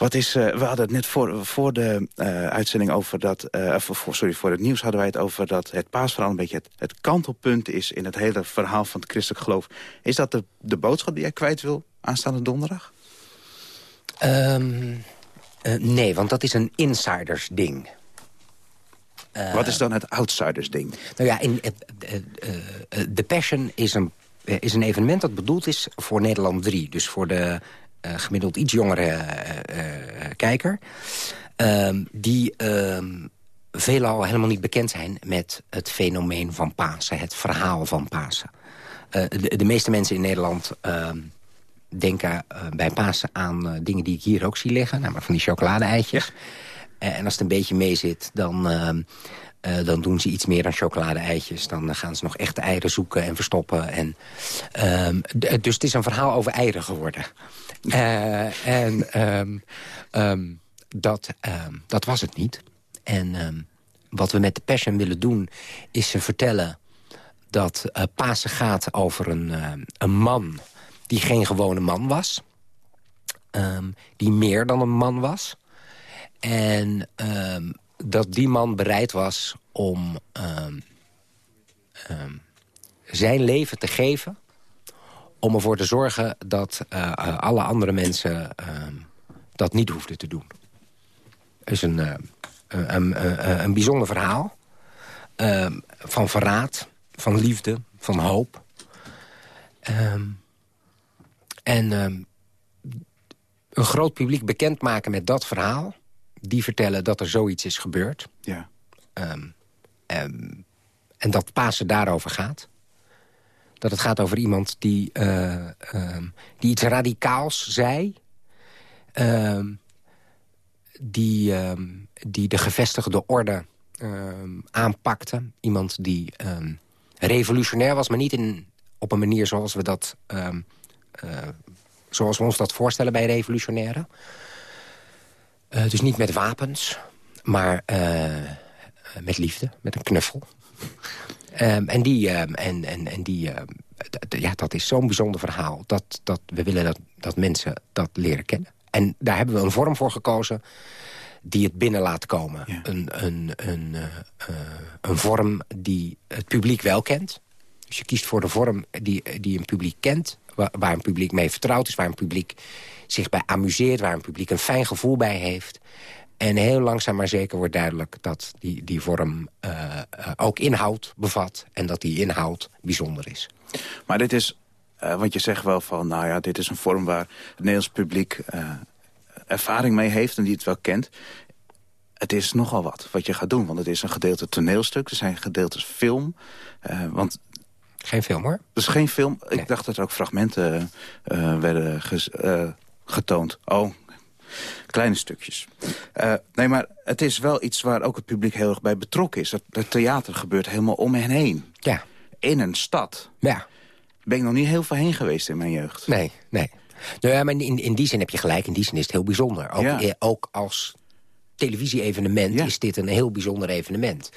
Wat is, uh, we hadden het net voor, voor de uh, uitzending over dat... Uh, voor, sorry, voor het nieuws hadden wij het over dat het paasverhaal... een beetje het, het, kantelpunt is in het hele verhaal van het christelijk geloof. Is dat de, de boodschap die jij kwijt wil aanstaande donderdag? Um, nee, want dat is een insiders ding. Wat is dan het outsiders ding? Nou ja, in, The Passion is een, is een evenement dat bedoeld is voor Nederland 3. Dus voor de gemiddeld iets jongere uh, kijker... Ehm, die ehm, veelal helemaal niet bekend zijn met het fenomeen van Pasen. Het verhaal van Pasen. De, de, meeste mensen in Nederland ehm, denken bij Pasen aan dingen die ik hier ook zie liggen. Namelijk van die chocolade-eitjes. en als het een beetje mee zit, dan... Uh, dan doen ze iets meer dan chocolade-eitjes. Dan gaan ze nog echte eieren zoeken en verstoppen. En, uh, dus het is een verhaal over eieren geworden. Uh, en um, um, dat, dat was het niet. En wat we met de Passion willen doen... is ze vertellen dat Pasen gaat over een, een man... die geen gewone man was. die meer dan een man was. En dat die man bereid was om ehm, ehm, zijn leven te geven... om ervoor te zorgen dat eh, alle andere mensen ehm, dat niet hoefden te doen. Het is een, uh, een, een, een, bijzonder verhaal. van verraad, van liefde, van hoop. en een groot publiek bekendmaken met dat verhaal... die vertellen dat er zoiets is gebeurd. Ja. Um, en dat Pasen daarover gaat. Dat het gaat over iemand die, uh, die iets radicaals zei... die, die de gevestigde orde aanpakte. Iemand die revolutionair was, maar niet in, op een manier zoals we dat... Uh, zoals we ons dat voorstellen bij revolutionairen. Uh, dus niet met wapens, maar uh, met liefde, met een knuffel. um, en die, um, en, en, en die uh, ja, dat is zo'n bijzonder verhaal. Dat, dat we willen dat, dat mensen dat leren kennen. En daar hebben we een vorm voor gekozen die het binnen laat komen. Ja. Een, een, een, een vorm die het publiek wel kent. Dus je kiest voor de vorm die, die een publiek kent waar, een publiek mee vertrouwd is... waar een publiek zich bij amuseert, waar een publiek een fijn gevoel bij heeft. En heel langzaam maar zeker wordt duidelijk dat die, die vorm uh, ook inhoud bevat... en dat die inhoud bijzonder is. Maar dit is, uh, want je zegt wel van... nou ja, dit is een vorm waar het Nederlands publiek ervaring mee heeft... en die het wel kent het is nogal wat wat je gaat doen. Want het is een gedeelte toneelstuk, er zijn gedeeltes film. Want geen film, hoor. Dus geen film? Ik dacht dat er ook fragmenten uh, werden uh, getoond. Oh, kleine stukjes. Uh, nee, maar het is wel iets waar ook het publiek heel erg bij betrokken is. Het, theater gebeurt helemaal om hen heen. Ja. In een stad. Ja. Ben ik nog niet heel veel heen geweest in mijn jeugd. Nee, nee. Nou ja, maar in, in die zin heb je gelijk. In die zin is het heel bijzonder. Ook, ja. ook als televisie-evenement ja. is dit een heel bijzonder evenement.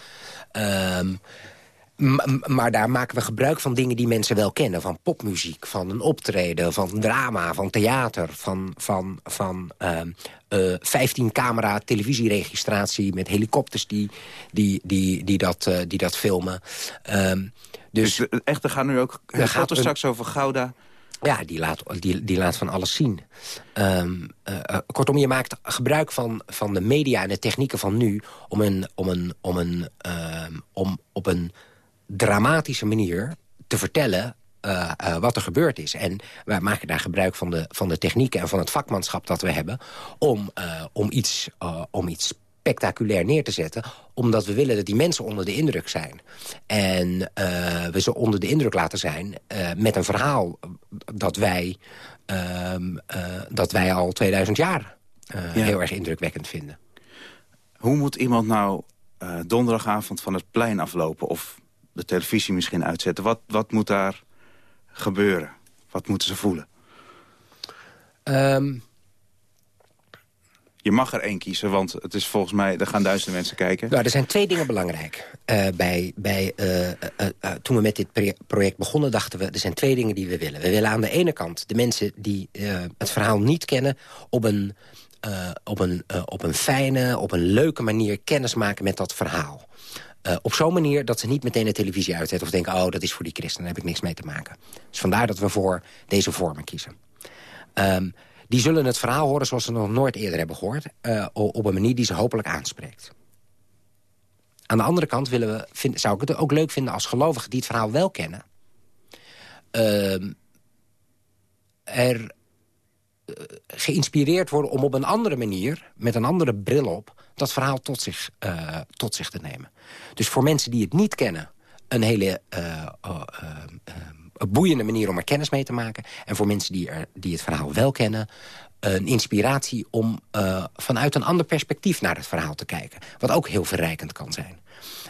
Um, maar daar maken we gebruik van dingen die mensen wel kennen. Van popmuziek, van een optreden, van drama, van theater... van, van, van uh, uh, 15 camera televisieregistratie met helikopters die, die, die, die, dat, uh, die dat filmen. Um, dus, dus echt, er gaan nu ook helikopters straks over Gouda... Ja, die laat, die, die laat van alles zien. Um, uh, uh, kortom, je maakt gebruik van, van de media en de technieken van nu... om, een, om, een, om, een, om op een dramatische manier te vertellen uh, uh, wat er gebeurd is. En wij maken daar gebruik van de, van de technieken en van het vakmanschap dat we hebben... om, uh, om, iets, om iets spectaculair neer te zetten. Omdat we willen dat die mensen onder de indruk zijn. En we ze onder de indruk laten zijn met een verhaal dat wij, ehm, dat wij al 2000 jaar ja. heel erg indrukwekkend vinden. Hoe moet iemand nou donderdagavond van het plein aflopen... of de televisie misschien uitzetten. Wat, wat moet daar gebeuren? Wat moeten ze voelen? Um... Je mag er één kiezen, want het is volgens mij... er gaan duizenden mensen kijken. Nou, er zijn twee dingen belangrijk. Uh, bij, bij, uh, uh, toen we met dit project begonnen, dachten we... er zijn twee dingen die we willen. We willen aan de ene kant de mensen die het verhaal niet kennen... op een, op, een, op een fijne, op een leuke manier kennis maken met dat verhaal. Uh, op zo'n manier dat ze niet meteen de televisie uitzetten... of denken, oh, dat is voor die christenen, daar heb ik niks mee te maken. Dus vandaar dat we voor deze vormen kiezen. Um, die zullen het verhaal horen zoals ze nog nooit eerder hebben gehoord... Uh, op een manier die ze hopelijk aanspreekt. Aan de andere kant willen we, zou ik het ook leuk vinden als gelovigen... die het verhaal wel kennen... Uh, er uh, geïnspireerd worden om op een andere manier... met een andere bril op dat verhaal tot zich, tot zich te nemen. Dus voor mensen die het niet kennen... een hele uh, boeiende manier om er kennis mee te maken. En voor mensen die, er, die het verhaal wel kennen... een inspiratie om vanuit een ander perspectief naar het verhaal te kijken. Wat ook heel verrijkend kan zijn.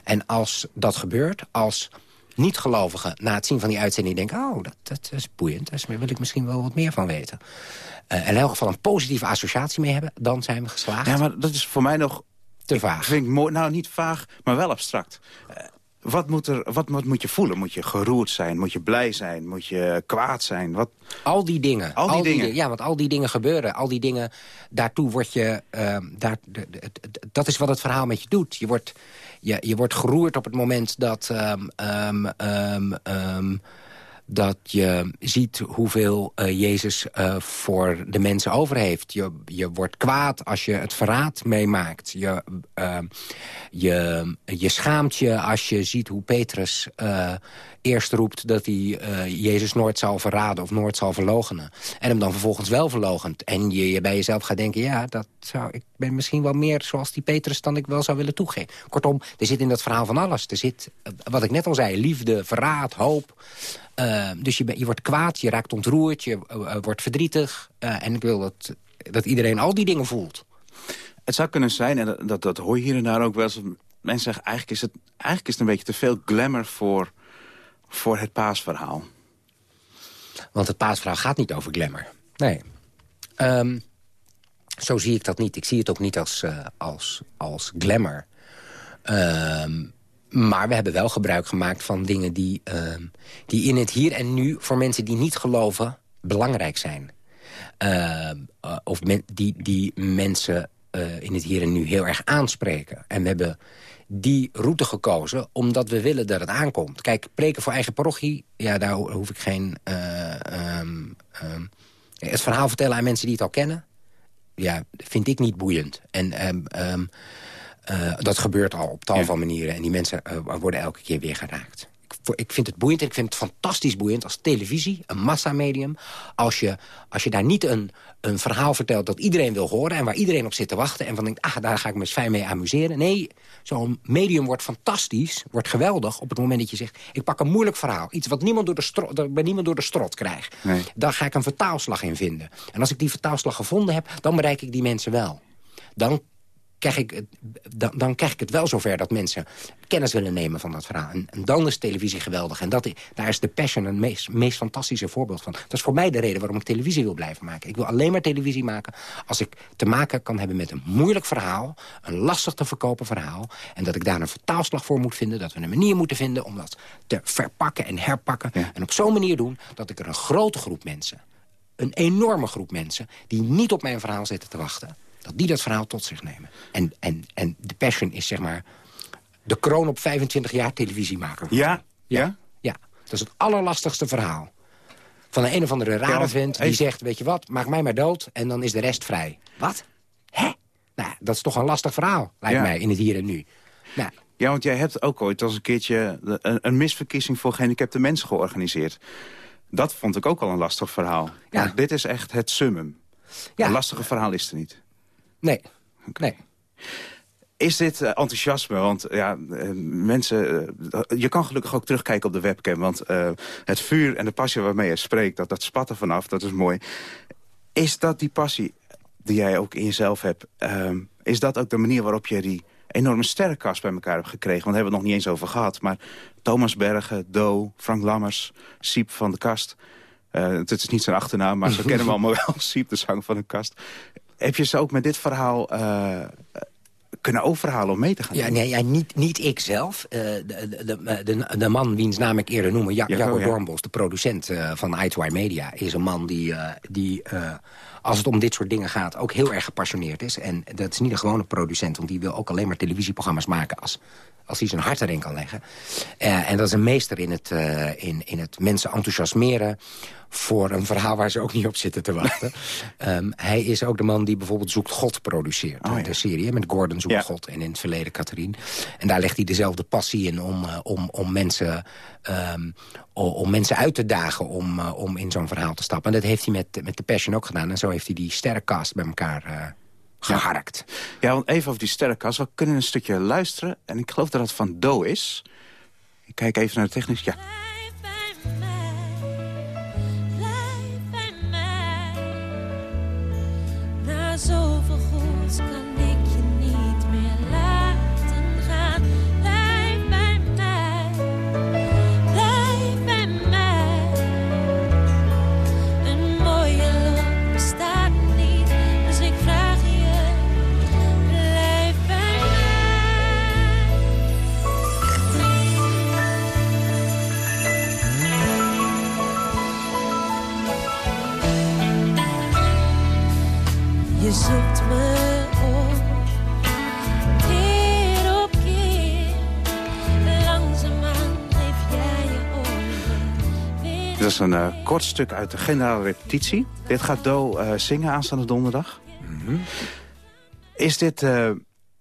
En als dat gebeurt, als niet-gelovigen na het zien van die uitzending denken... oh, dat, dat is boeiend, daar wil ik misschien wel wat meer van weten. Uh, in elk geval een positieve associatie mee hebben... dan zijn we geslaagd. Ja, maar dat is voor mij nog... Te vaag. Vind ik mooi, nou niet vaag, maar wel abstract. Uh, wat moet, er, wat, wat moet je voelen? Moet je geroerd zijn? Moet je blij zijn? Moet je kwaad zijn? Wat... Al die dingen. Al die dingen. ja, want al die dingen gebeuren. Al die dingen, daartoe word je... Uh, daar, dat is wat het verhaal met je doet. Je wordt, je, je wordt geroerd op het moment dat... Um, dat je ziet hoeveel uh, Jezus uh, voor de mensen over heeft. Je, je wordt kwaad als je het verraad meemaakt. Je, uh, je, je schaamt je als je ziet hoe Petrus eerst roept... dat hij Jezus nooit zal verraden of nooit zal verlogenen. En hem dan vervolgens wel verlogent. En je, je bij jezelf gaat denken... ja, dat zou, ik ben misschien wel meer zoals die Petrus dan ik wel zou willen toegeven. Kortom, er zit in dat verhaal van alles. Er zit, wat ik net al zei, liefde, verraad, hoop... Uh, dus je, je wordt kwaad, je raakt ontroerd, je uh, wordt verdrietig. Uh, en ik wil dat, dat iedereen al die dingen voelt. Het zou kunnen zijn, en dat, dat, dat hoor je hier en daar ook wel eens... mensen zeggen, eigenlijk is, het, eigenlijk is het een beetje te veel glamour voor, voor het paasverhaal. Want het paasverhaal gaat niet over glamour. Nee. Um, zo zie ik dat niet. Ik zie het ook niet als, als, als glamour. Um, maar we hebben wel gebruik gemaakt van dingen die, uh, die in het hier en nu... voor mensen die niet geloven, belangrijk zijn. Uh, of men, die, die mensen uh, in het hier en nu heel erg aanspreken. En we hebben die route gekozen omdat we willen dat het aankomt. Kijk, preken voor eigen parochie, ja, daar hoef ik geen... Um, het verhaal vertellen aan mensen die het al kennen... ja, vind ik niet boeiend. En... uh, dat gebeurt al op tal van manieren. En die mensen uh, worden elke keer weer geraakt. Ik, ik, vind het boeiend en ik vind het fantastisch boeiend als televisie, een massamedium. Als je, als je daar niet een, een verhaal vertelt dat iedereen wil horen... en waar iedereen op zit te wachten en van denkt... ah, daar ga ik me eens fijn mee amuseren. Nee, zo'n medium wordt fantastisch, wordt geweldig... op het moment dat je zegt, ik pak een moeilijk verhaal. Iets wat niemand door de strot, dat bij niemand door de strot krijgt. Nee. Daar ga ik een vertaalslag in vinden. En als ik die vertaalslag gevonden heb, dan bereik ik die mensen wel. Dan krijg ik, dan, dan krijg ik het wel zover dat mensen kennis willen nemen van dat verhaal. En, en dan is televisie geweldig. En dat, daar is de Passion een meest, meest fantastische voorbeeld van. Dat is voor mij de reden waarom ik televisie wil blijven maken. Ik wil alleen maar televisie maken als ik te maken kan hebben met een moeilijk verhaal. Een lastig te verkopen verhaal. En dat ik daar een vertaalslag voor moet vinden. Dat we een manier moeten vinden om dat te verpakken en herpakken. En op zo'n manier doen dat ik er een grote groep mensen een enorme groep mensen die niet op mijn verhaal zitten te wachten dat die dat verhaal tot zich nemen. En, en, en The Passion is zeg maar de kroon op 25 jaar televisiemaker. Ja? Ja? Ja. Dat is het allerlastigste verhaal. Van een, een of andere rare vent die zegt... weet je wat, maak mij maar dood en dan is de rest vrij. Wat? Hè? Nou, dat is toch een lastig verhaal, lijkt mij, in het hier en nu. Nou, ja, want jij hebt ook ooit als een keertje een, een misverkiezing voor gehandicapte mensen georganiseerd. Dat vond ik ook al een lastig verhaal. Ja. dit is echt het summum. Ja. Een lastige verhaal is er niet. Nee. nee. Is dit uh, enthousiasme? Want ja, uh, mensen, uh, je kan gelukkig ook terugkijken op de webcam. Want het vuur en de passie waarmee je spreekt, dat, dat spat er vanaf. Dat is mooi. Is dat die passie die jij ook in jezelf hebt... Ehm, is dat ook de manier waarop je die enorme sterrenkast bij elkaar hebt gekregen? Want daar hebben we het nog niet eens over gehad. Maar Thomas Bergen, Do, Frank Lammers, Siep van de Kast... het is niet zijn achternaam, maar ze kennen hem allemaal wel. Siep, de zang van de kast. Heb je ze ook met dit verhaal uh, kunnen overhalen om mee te gaan? Ja, nee, ja, niet, niet ik zelf. Uh, de, de, de, de, man wiens naam ik eerder noemde, ja, Jacco ja. Dornbos, de producent uh, van i Media... is een man die, die als het om dit soort dingen gaat, ook heel erg gepassioneerd is. En dat is niet een gewone producent, want die wil ook alleen maar televisieprogramma's maken... als als hij zijn hart erin kan leggen. Uh, en dat is een meester in het, uh, in, in het mensen enthousiasmeren... voor een verhaal waar ze ook niet op zitten te wachten. um, hij is ook de man die bijvoorbeeld Zoekt God produceert. Oh, ja. De serie met Gordon Zoekt ja. God en in het verleden Catherine. En daar legt hij dezelfde passie in om, uh, om, om, mensen, um, om mensen uit te dagen... om, om in zo'n verhaal te stappen. En dat heeft hij met, met The Passion ook gedaan. En zo heeft hij die sterrencast bij elkaar geharkt. Ja, want even over die sterrenkast. We kunnen een stukje luisteren. En ik geloof dat het van Do is. Ik kijk even naar de technisch. Ja. Dit is een uh, kort stuk uit de generale repetitie. Dit gaat Do uh, zingen aanstaande donderdag. Mm -hmm. Is dit... Uh,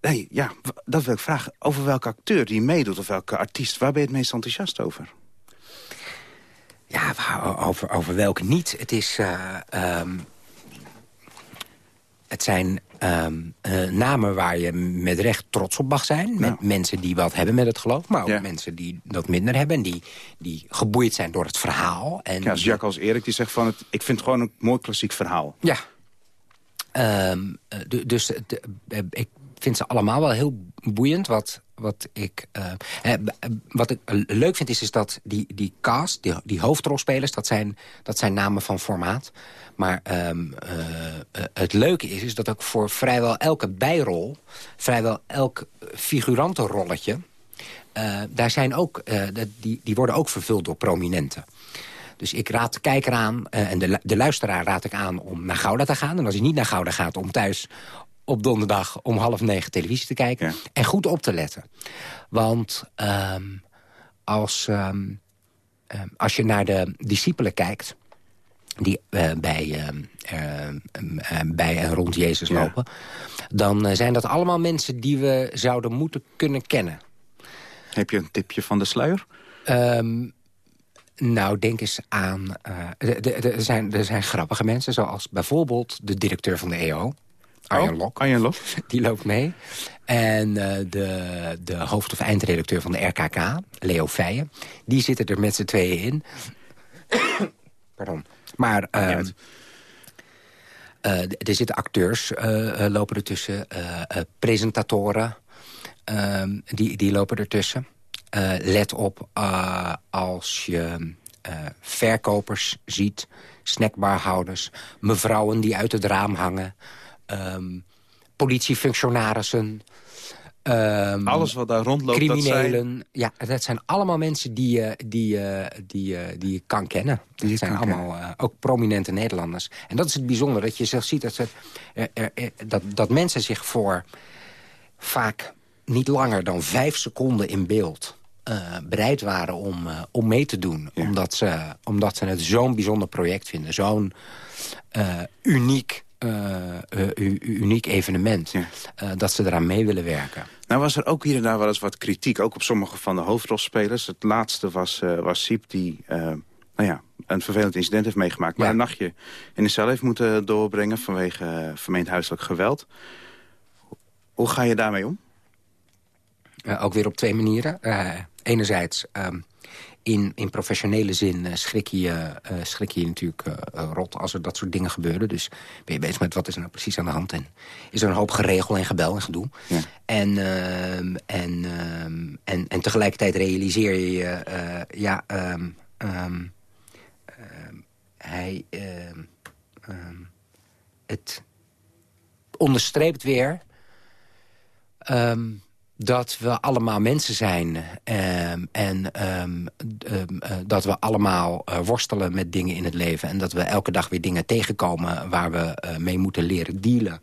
nee, ja, dat wil ik vragen. Over welke acteur die meedoet of welke artiest... waar ben je het meest enthousiast over? Ja, over, over welke niet. Het is... Um, het zijn um, uh, namen waar je met recht trots op mag zijn. Met mensen die wat hebben met het geloof. Maar ook ja. mensen die dat minder hebben. En die, die geboeid zijn door het verhaal. En ja, als Jacques als Erik die zegt van... Het, ik vind het gewoon een mooi klassiek verhaal. Ja. Um, dus de, ik vind ze allemaal wel heel boeiend. Wat, wat, ik, uh, wat ik leuk vind is, is dat die, die cast, die, die hoofdrolspelers... Dat zijn, dat zijn namen van formaat. Maar uh, het leuke is, is dat ook voor vrijwel elke bijrol... vrijwel elk figurantenrolletje... Uh, daar zijn ook, die, die worden ook vervuld door prominenten. Dus ik raad de kijker aan, en de, de luisteraar raad ik aan om naar Gouda te gaan. En als hij niet naar Gouda gaat, om thuis op donderdag om half negen televisie te kijken. Ja. En goed op te letten. Want um, als, um, um, als je naar de discipelen kijkt... die uh, bij, uh, bij en rond Jezus ja. lopen... dan uh, zijn dat allemaal mensen die we zouden moeten kunnen kennen. Heb je een tipje van de sluier? Nou, denk eens aan... er, zijn, er zijn grappige mensen, zoals bijvoorbeeld de directeur van de EO... Arjen Lok. Arjen Lok. Die loopt mee. En uh, de, de hoofd- of eindredacteur van de RKK, Leo Feijen... die zitten er met z'n tweeën in. Pardon. Maar... Uh, uh, er zitten acteurs, lopen ertussen. presentatoren, ehm, die, die lopen ertussen. let op als je verkopers ziet, snackbarhouders... mevrouwen die uit het raam hangen um, politiefunctionarissen... Um, Alles wat daar rondloopt, criminelen. Dat zijn... Ja, dat zijn allemaal mensen die, uh, die, uh, die, uh, die je kan kennen. Die dat zijn allemaal ook prominente Nederlanders. En dat is het bijzondere, dat je zelf ziet dat, ze, dat, dat mensen zich voor vaak niet langer dan vijf seconden in beeld... bereid waren om, om mee te doen. Ja. Omdat, ze, omdat ze het zo'n bijzonder project vinden. Zo'n uniek uniek evenement. Ja. Uh, dat ze eraan mee willen werken. Nou was er ook hier en daar wel eens wat kritiek. Ook op sommige van de hoofdrolspelers. Het laatste was, was Siep die nou ja, een vervelend incident heeft meegemaakt. Maar ja. een nachtje in de cel heeft moeten doorbrengen vanwege vermeend huiselijk geweld. Hoe ga je daarmee om? ook weer op twee manieren. enerzijds... Um, in, in professionele zin uh, schrik, je, uh, schrik je natuurlijk uh, rot als er dat soort dingen gebeuren. Dus ben je bezig met wat is er nou precies aan de hand. En is er een hoop geregel en gebel en gedoe. Ja. En, ehm, en, ehm, en, en tegelijkertijd realiseer je je... ja, um, hij... het onderstreept weer... Um, dat we allemaal mensen zijn. Um, en um, dat we allemaal uh, worstelen met dingen in het leven. En dat we elke dag weer dingen tegenkomen waar we uh, mee moeten leren dealen.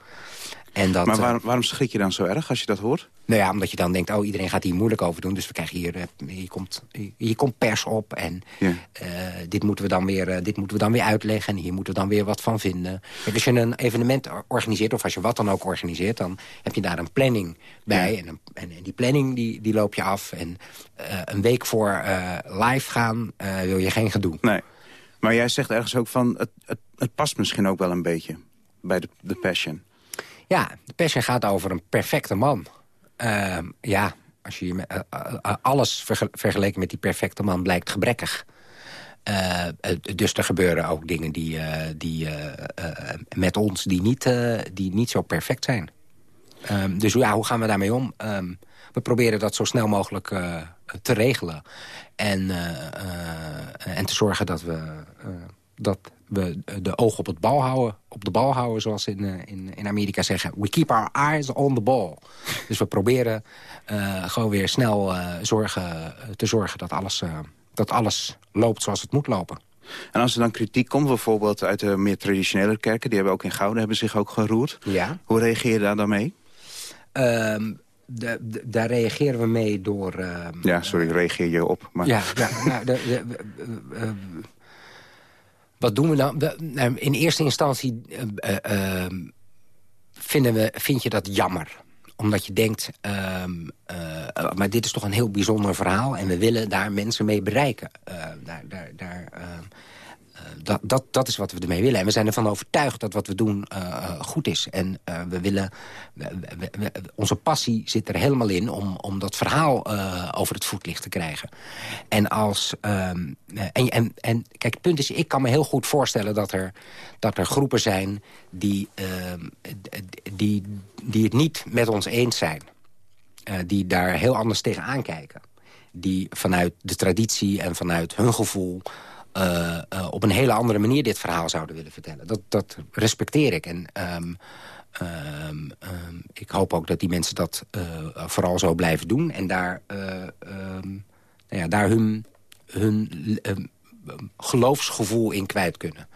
En dat, maar waarom, waarom schrik je dan zo erg als je dat hoort? Nou ja, omdat je dan denkt, oh, iedereen gaat hier moeilijk over doen. Dus we krijgen hier, hier, komt, hier komt pers op. En ja. uh, dit, moeten we dan weer, uh, dit moeten we dan weer uitleggen. En hier moeten we dan weer wat van vinden. Als je een evenement organiseert, of als je wat dan ook organiseert... dan heb je daar een planning bij. Ja. En, een, en, en, die planning die, die loop je af. En uh, een week voor live gaan wil je geen gedoe. Nee. Maar jij zegt ergens ook van, het, het, het past misschien ook wel een beetje bij de, de passion. Ja, de passion gaat over een perfecte man. Uh, ja, als je uh, uh, alles verge vergeleken met die perfecte man blijkt gebrekkig. dus er gebeuren ook dingen die, die met ons die niet, die niet zo perfect zijn. Um, dus ja, hoe gaan we daarmee om? Um, we proberen dat zo snel mogelijk te regelen. En, en te zorgen dat we, dat we de oog op, het bal houden, op de bal houden, zoals in, uh, in, in Amerika zeggen. We keep our eyes on the ball. Dus we proberen uh, gewoon weer snel uh, zorgen, te zorgen dat alles, dat alles loopt zoals het moet lopen. En als er dan kritiek komt, bijvoorbeeld uit de meer traditionele kerken... die hebben ook in Gouden hebben zich ook geroerd. Ja. Hoe reageer je daar dan mee? Ehm, de- de- daar reageren we mee door... ehm, Ja, sorry, reageer je op. Maar... Ja, ja nou, de, eh, eh, wat doen we nou, in eerste instantie eh, eh, ehm, vinden we, vind je dat jammer. Omdat je denkt, ehm, eh, maar dit is toch een heel bijzonder verhaal... en we willen daar mensen mee bereiken. Daar, daar, daar, ehm, eh, dat, dat, dat is wat we ermee willen. En we zijn ervan overtuigd dat wat we doen eh, eh, goed is. En eh, we willen... onze passie zit er helemaal in om, om dat verhaal eh, over het voetlicht te krijgen. En als... ehm, eh, en, en, kijk, het punt is, ik kan me heel goed voorstellen dat er, dat er groepen zijn die, ehm, die, die het niet met ons eens zijn. Eh, die daar heel anders tegen aankijken. Die vanuit de traditie en vanuit hun gevoel... eh, eh, op een hele andere manier dit verhaal zouden willen vertellen. Dat, dat respecteer ik. En ehm, ehm, ehm, ik hoop ook dat die mensen dat eh, vooral zo blijven doen. En daar, nou ja, daar hun, hun geloofsgevoel in kwijt kunnen.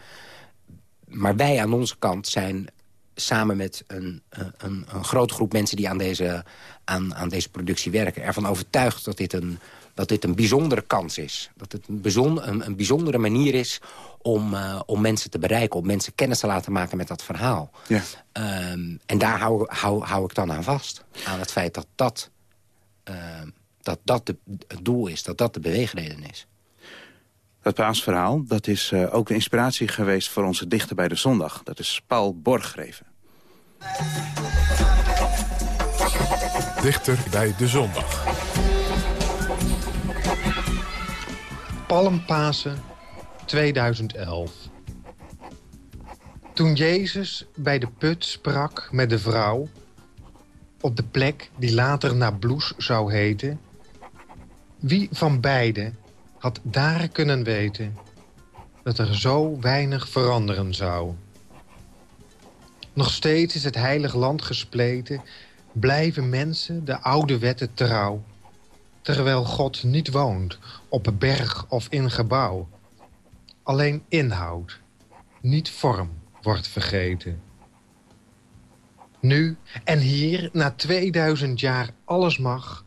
Maar wij aan onze kant zijn samen met een, een, een grote groep mensen die aan deze, aan, aan deze productie werken... ervan overtuigd dat dit een, dat dit een bijzondere kans is. Dat het een, bijzonder, een, een bijzondere manier is om, eh, om mensen te bereiken... om mensen kennis te laten maken met dat verhaal. Ja. Ehm, en daar hou, hou, hou ik dan aan vast. Aan het feit dat dat, ehm, dat, dat de, het doel is, dat dat de beweegreden is. Dat paasverhaal dat is eh, ook de inspiratie geweest voor onze dichter bij de zondag. Dat is Paul Borggreven. Dichter bij de zondag. Palmpasen 2011. Toen Jezus bij de put sprak met de vrouw... op de plek die later Nablus zou heten... wie van beiden had daar kunnen weten... dat er zo weinig veranderen zou? Nog steeds is het heilig land gespleten... blijven mensen de oude wetten trouw terwijl God niet woont op berg of in gebouw. Alleen inhoud, niet vorm, wordt vergeten. Nu en hier, na 2000 jaar alles mag...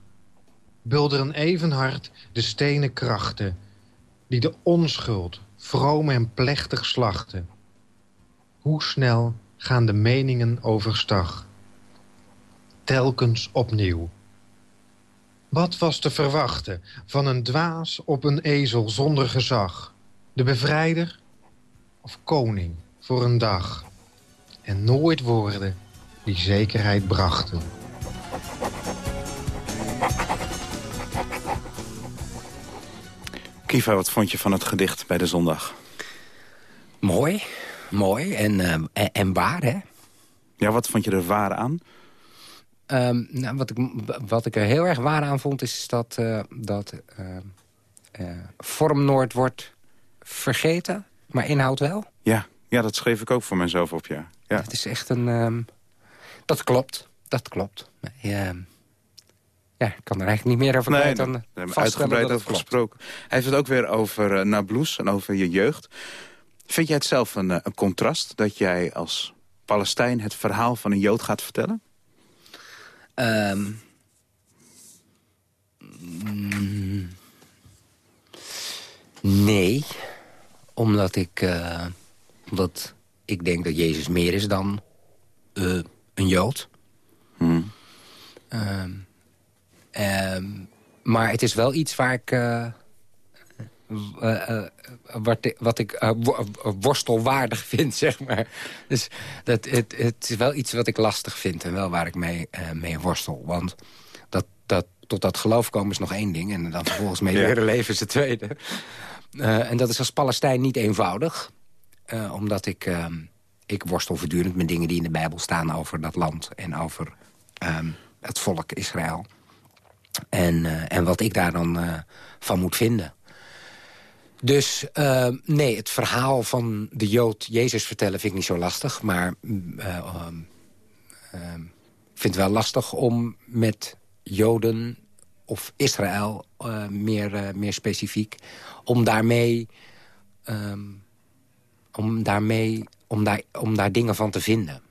bulderen even hard de stenen krachten... die de onschuld vroom en plechtig slachten. Hoe snel gaan de meningen overstag? Telkens opnieuw. Wat was te verwachten van een dwaas op een ezel zonder gezag? De bevrijder of koning voor een dag? En nooit woorden die zekerheid brachten. Kiva, wat vond je van het gedicht bij de zondag? Mooi, mooi en, eh, en, en waar, hè? Ja, wat vond je er waar aan? Ehm, nou, wat, ik, wat ik er heel erg waar aan vond, is dat, eh, dat eh, eh, vorm nooit wordt vergeten, maar inhoud wel. Ja, ja, dat schreef ik ook voor mezelf op, ja. ja. Het is echt een... ehm, dat klopt, dat klopt. Ja, ja, ik kan er eigenlijk niet meer over Nee, kwijt dan uitgebreid dat over gesproken. Hij heeft het ook weer over uh, Nablus en over je jeugd. Vind jij het zelf een, een contrast dat jij als Palestijn het verhaal van een Jood gaat vertellen? Ehm, nee, omdat ik, eh, omdat ik denk dat Jezus meer is dan eh, een Jood. Hmm. Ehm, ehm, maar het is wel iets waar ik... eh, eh, eh, wat, ik- wat ik eh, wo- worstelwaardig vind, zeg maar. Dus dat, het, het is wel iets wat ik lastig vind en wel waar ik mee, mee worstel. Want dat, dat, tot dat geloof komen is nog één ding... en dan vervolgens mee Ja. leren leven is het tweede. En dat is als Palestijn niet eenvoudig. omdat ik, ehm, ik worstel voortdurend met dingen die in de Bijbel staan... over dat land en over ehm, het volk Israël. En, en wat ik daar dan van moet vinden. Dus eh, nee, het verhaal van de Jood Jezus vertellen vind ik niet zo lastig. Maar ehm, ehm, ik vind het wel lastig om met Joden of Israël, eh, meer, eh, meer specifiek... om daarmee ehm, om, daarmee, om, daar, om daar dingen van te vinden.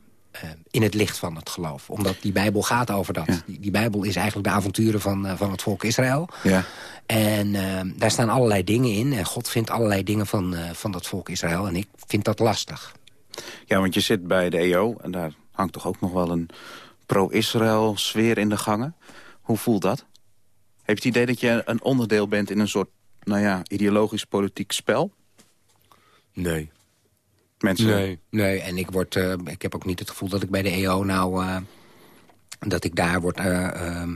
Eh, in het licht van het geloof. Omdat die Bijbel gaat over dat. Ja. Die, die Bijbel is eigenlijk de avonturen van, eh, van het volk Israël. Ja. En ehm, daar staan allerlei dingen in. En God vindt allerlei dingen van, eh, van dat volk Israël. En ik vind dat lastig. ja, want je zit bij de EO en daar hangt toch ook nog wel een pro-Israël sfeer in de gangen. Hoe voelt dat? Heb je het idee dat je een onderdeel bent in een soort, nou ja, ideologisch politiek spel? Nee. Mensen, Nee, nee. En ik, word, eh, ik heb ook niet het gevoel dat ik bij de EO nou... eh, dat ik daar word... eh, ehm,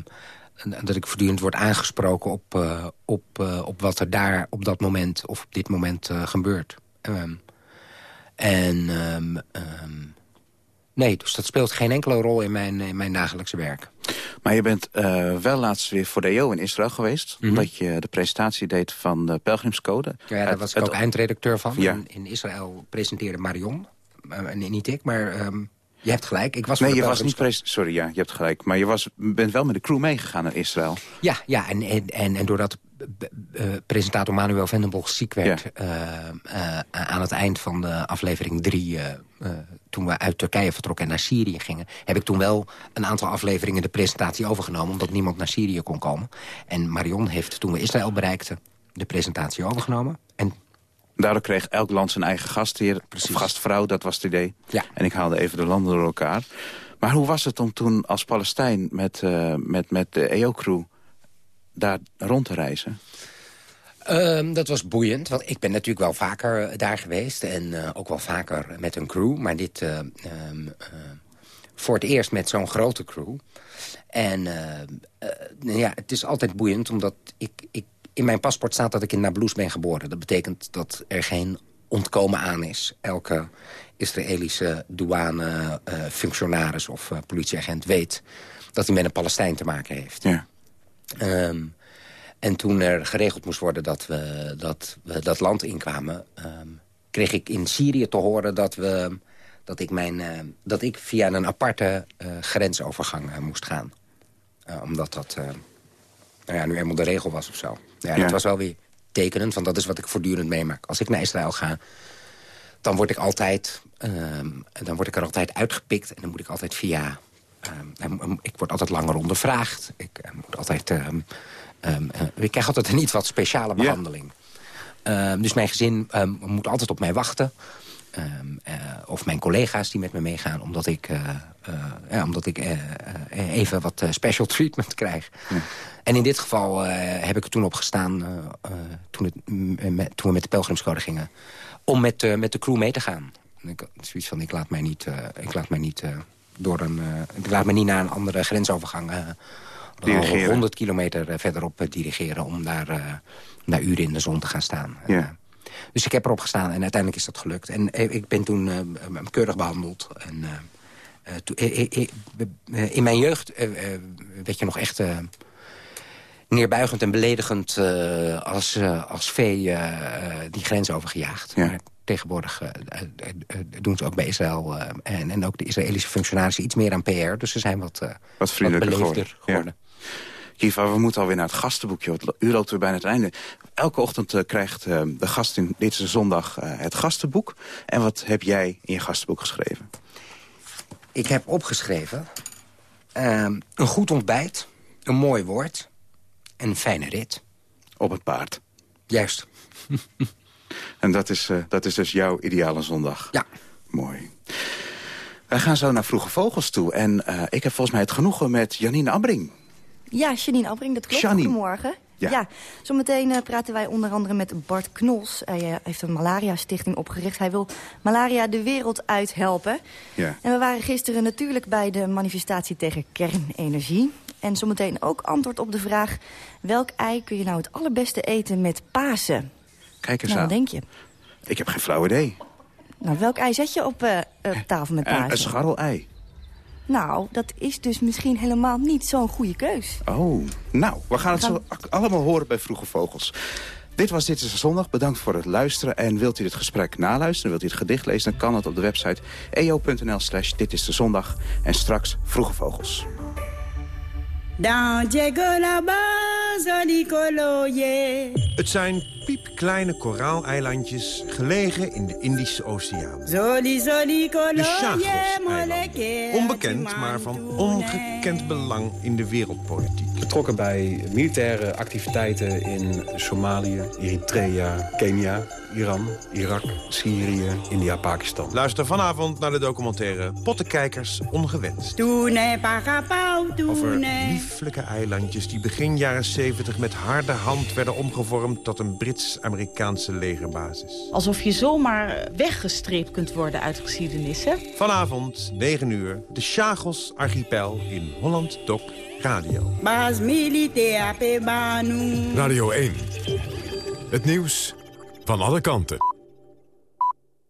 dat ik voortdurend word aangesproken op, eh, op, eh, op wat er daar op dat moment... of op dit moment eh, gebeurt. Ehm, en... ehm, ehm, nee, dus dat speelt geen enkele rol in mijn, in mijn dagelijkse werk. Maar je bent eh, wel laatst weer voor de EO in Israël geweest. Omdat je de presentatie deed van de Pelgrimscode. Ja, daar was ik het- ook eindredacteur van. Ja. In, in Israël presenteerde Marion. Nee, niet ik, maar ehm, je hebt gelijk. Ik was Nee, je was niet Sorry, ja, je hebt gelijk. Maar je was, bent wel met de crew meegegaan naar Israël. Ja, ja en, en, en, en doordat presentator Manuel Vendenbosch ziek werd... Ja. eh, eh, aan het eind van de aflevering drie... eh, eh, toen we uit Turkije vertrokken en naar Syrië gingen... heb ik toen wel een aantal afleveringen de presentatie overgenomen... omdat niemand naar Syrië kon komen. En Marion heeft, toen we Israël bereikten... de presentatie overgenomen. En Daardoor kreeg elk land zijn eigen gastheer, Precies. gastvrouw, dat was het idee. Ja. En ik haalde even de landen door elkaar. Maar hoe was het om toen als Palestijn met, eh, met, met de EO-crew daar rond te reizen? Ehm, dat was boeiend, want ik ben natuurlijk wel vaker eh, daar geweest... en eh, ook wel vaker met een crew. Maar dit eh, ehm, eh, voor het eerst met zo'n grote crew. En ja, het is altijd boeiend, omdat ik, ik, in mijn paspoort staat dat ik in Nablus ben geboren. Dat betekent dat er geen ontkomen aan is. Elke Israëlische douane-functionaris of eh, politieagent weet... dat hij met een Palestijn te maken heeft. Ja. Ehm, en toen er geregeld moest worden dat we dat, we dat land inkwamen... ehm, kreeg ik in Syrië te horen dat, we, dat, ik, mijn, eh, dat ik via een aparte eh, grensovergang eh, moest gaan. Eh, omdat dat nou ja, nu eenmaal de regel was of zo. Ja, Ja. Dat was wel weer tekenend, want dat is wat ik voortdurend meemaak. Als ik naar Israël ga, dan word ik altijd, ehm, dan word ik er altijd uitgepikt... en dan moet ik altijd via... ehm, em, ik word altijd langer ondervraagd. Ik eh, moet altijd... ehm, ehm, eh, ik krijg altijd een niet wat speciale behandeling. Ehm, dus mijn gezin ehm, moet altijd op mij wachten. Ehm, eh, of mijn collega's die met me meegaan. Omdat ik, ja, omdat ik even wat special treatment krijg. En in dit geval heb ik er toen op gestaan... toen, het, met- toen we met de pelgrimscode gingen... om met, met de crew mee te gaan. En ik had zoiets van, ik laat mij niet, ik laat mij niet, door een, eh, ik laat mij niet naar een andere grensovergang... eh, Dirigeren. 100 kilometer eh, verderop eh, dirigeren... om daar eh na uren in de zon te gaan staan. Ja. Eh, dus ik heb erop gestaan en uiteindelijk is dat gelukt. En eh, ik ben toen eh, eh, keurig behandeld. En, eh, eh, eh, eh, eh, eh, in mijn jeugd eh, eh, werd je nog echt... eh, neerbuigend en beledigend eh, als, eh, als vee eh, eh, die grens overgejaagd. Ja. Maar tegenwoordig eh, eh, eh, doen ze ook bij Israël... en, en ook de Israëlische functionarissen iets meer aan PR. Dus ze zijn wat, Wat vriendelijker beleefder geworden. geworden. Kiva, we moeten alweer naar het gastenboekje. want uur loopt weer bijna het einde. Elke ochtend krijgt eh, de gast in deze zondag het gastenboek. En wat heb jij in je gastenboek geschreven? Ik heb opgeschreven... ehm, een goed ontbijt, een mooi woord en een fijne rit. Op het paard. Juist, En dat is, eh, dat is dus jouw ideale zondag. ja. Mooi. Wij gaan zo naar Vroege Vogels toe. En eh, ik heb volgens mij het genoegen met Janine Abbring. Ja, Janine Abbring, dat klopt. Janine. Goedemorgen. Ja. Ja. zometeen eh, praten wij onder andere met Bart Knols. Hij heeft een malaria-stichting opgericht. Hij wil malaria de wereld uithelpen. Ja. En we waren gisteren natuurlijk bij de manifestatie tegen kernenergie. En zometeen ook antwoord op de vraag... welk ei kun je nou het allerbeste eten met Pasen? Kijk eens Nou, aan. wat denk je? Ik heb geen flauw idee. Nou, welk ei zet je op, eh, op tafel met Eh, Pasen? een scharrel-ei. Nou, dat is dus misschien helemaal niet zo'n goede keus. Oh, nou, we gaan het zo allemaal horen bij Vroege Vogels. Dit was Dit is de Zondag. Bedankt voor het luisteren. En wilt u dit gesprek naluisteren, wilt u het gedicht lezen... dan kan dat op de website eo.nl slash Dit is de Zondag. En straks Vroege Vogels. Dans Diego la. Het zijn piepkleine koraaleilandjes gelegen in de Indische Oceaan. Zoli, zoli, De Chagos-eilanden. Onbekend, maar van ongekend belang in de wereldpolitiek. Betrokken bij militaire activiteiten in Somalië, Eritrea, Kenia, Iran, Irak, Syrië, India, Pakistan. Luister vanavond naar de documentaire Pottenkijkers Ongewenst. Over lieflijke eilandjes die begin jaren 70 met harde hand werden omgevormd tot een Brits-Amerikaanse legerbasis. Alsof je zomaar weggestreept kunt worden uit geschiedenis, hè? Vanavond, 9 uur, de Chagos Archipel in Holland Doc Radio. Radio 1. Het nieuws van alle kanten.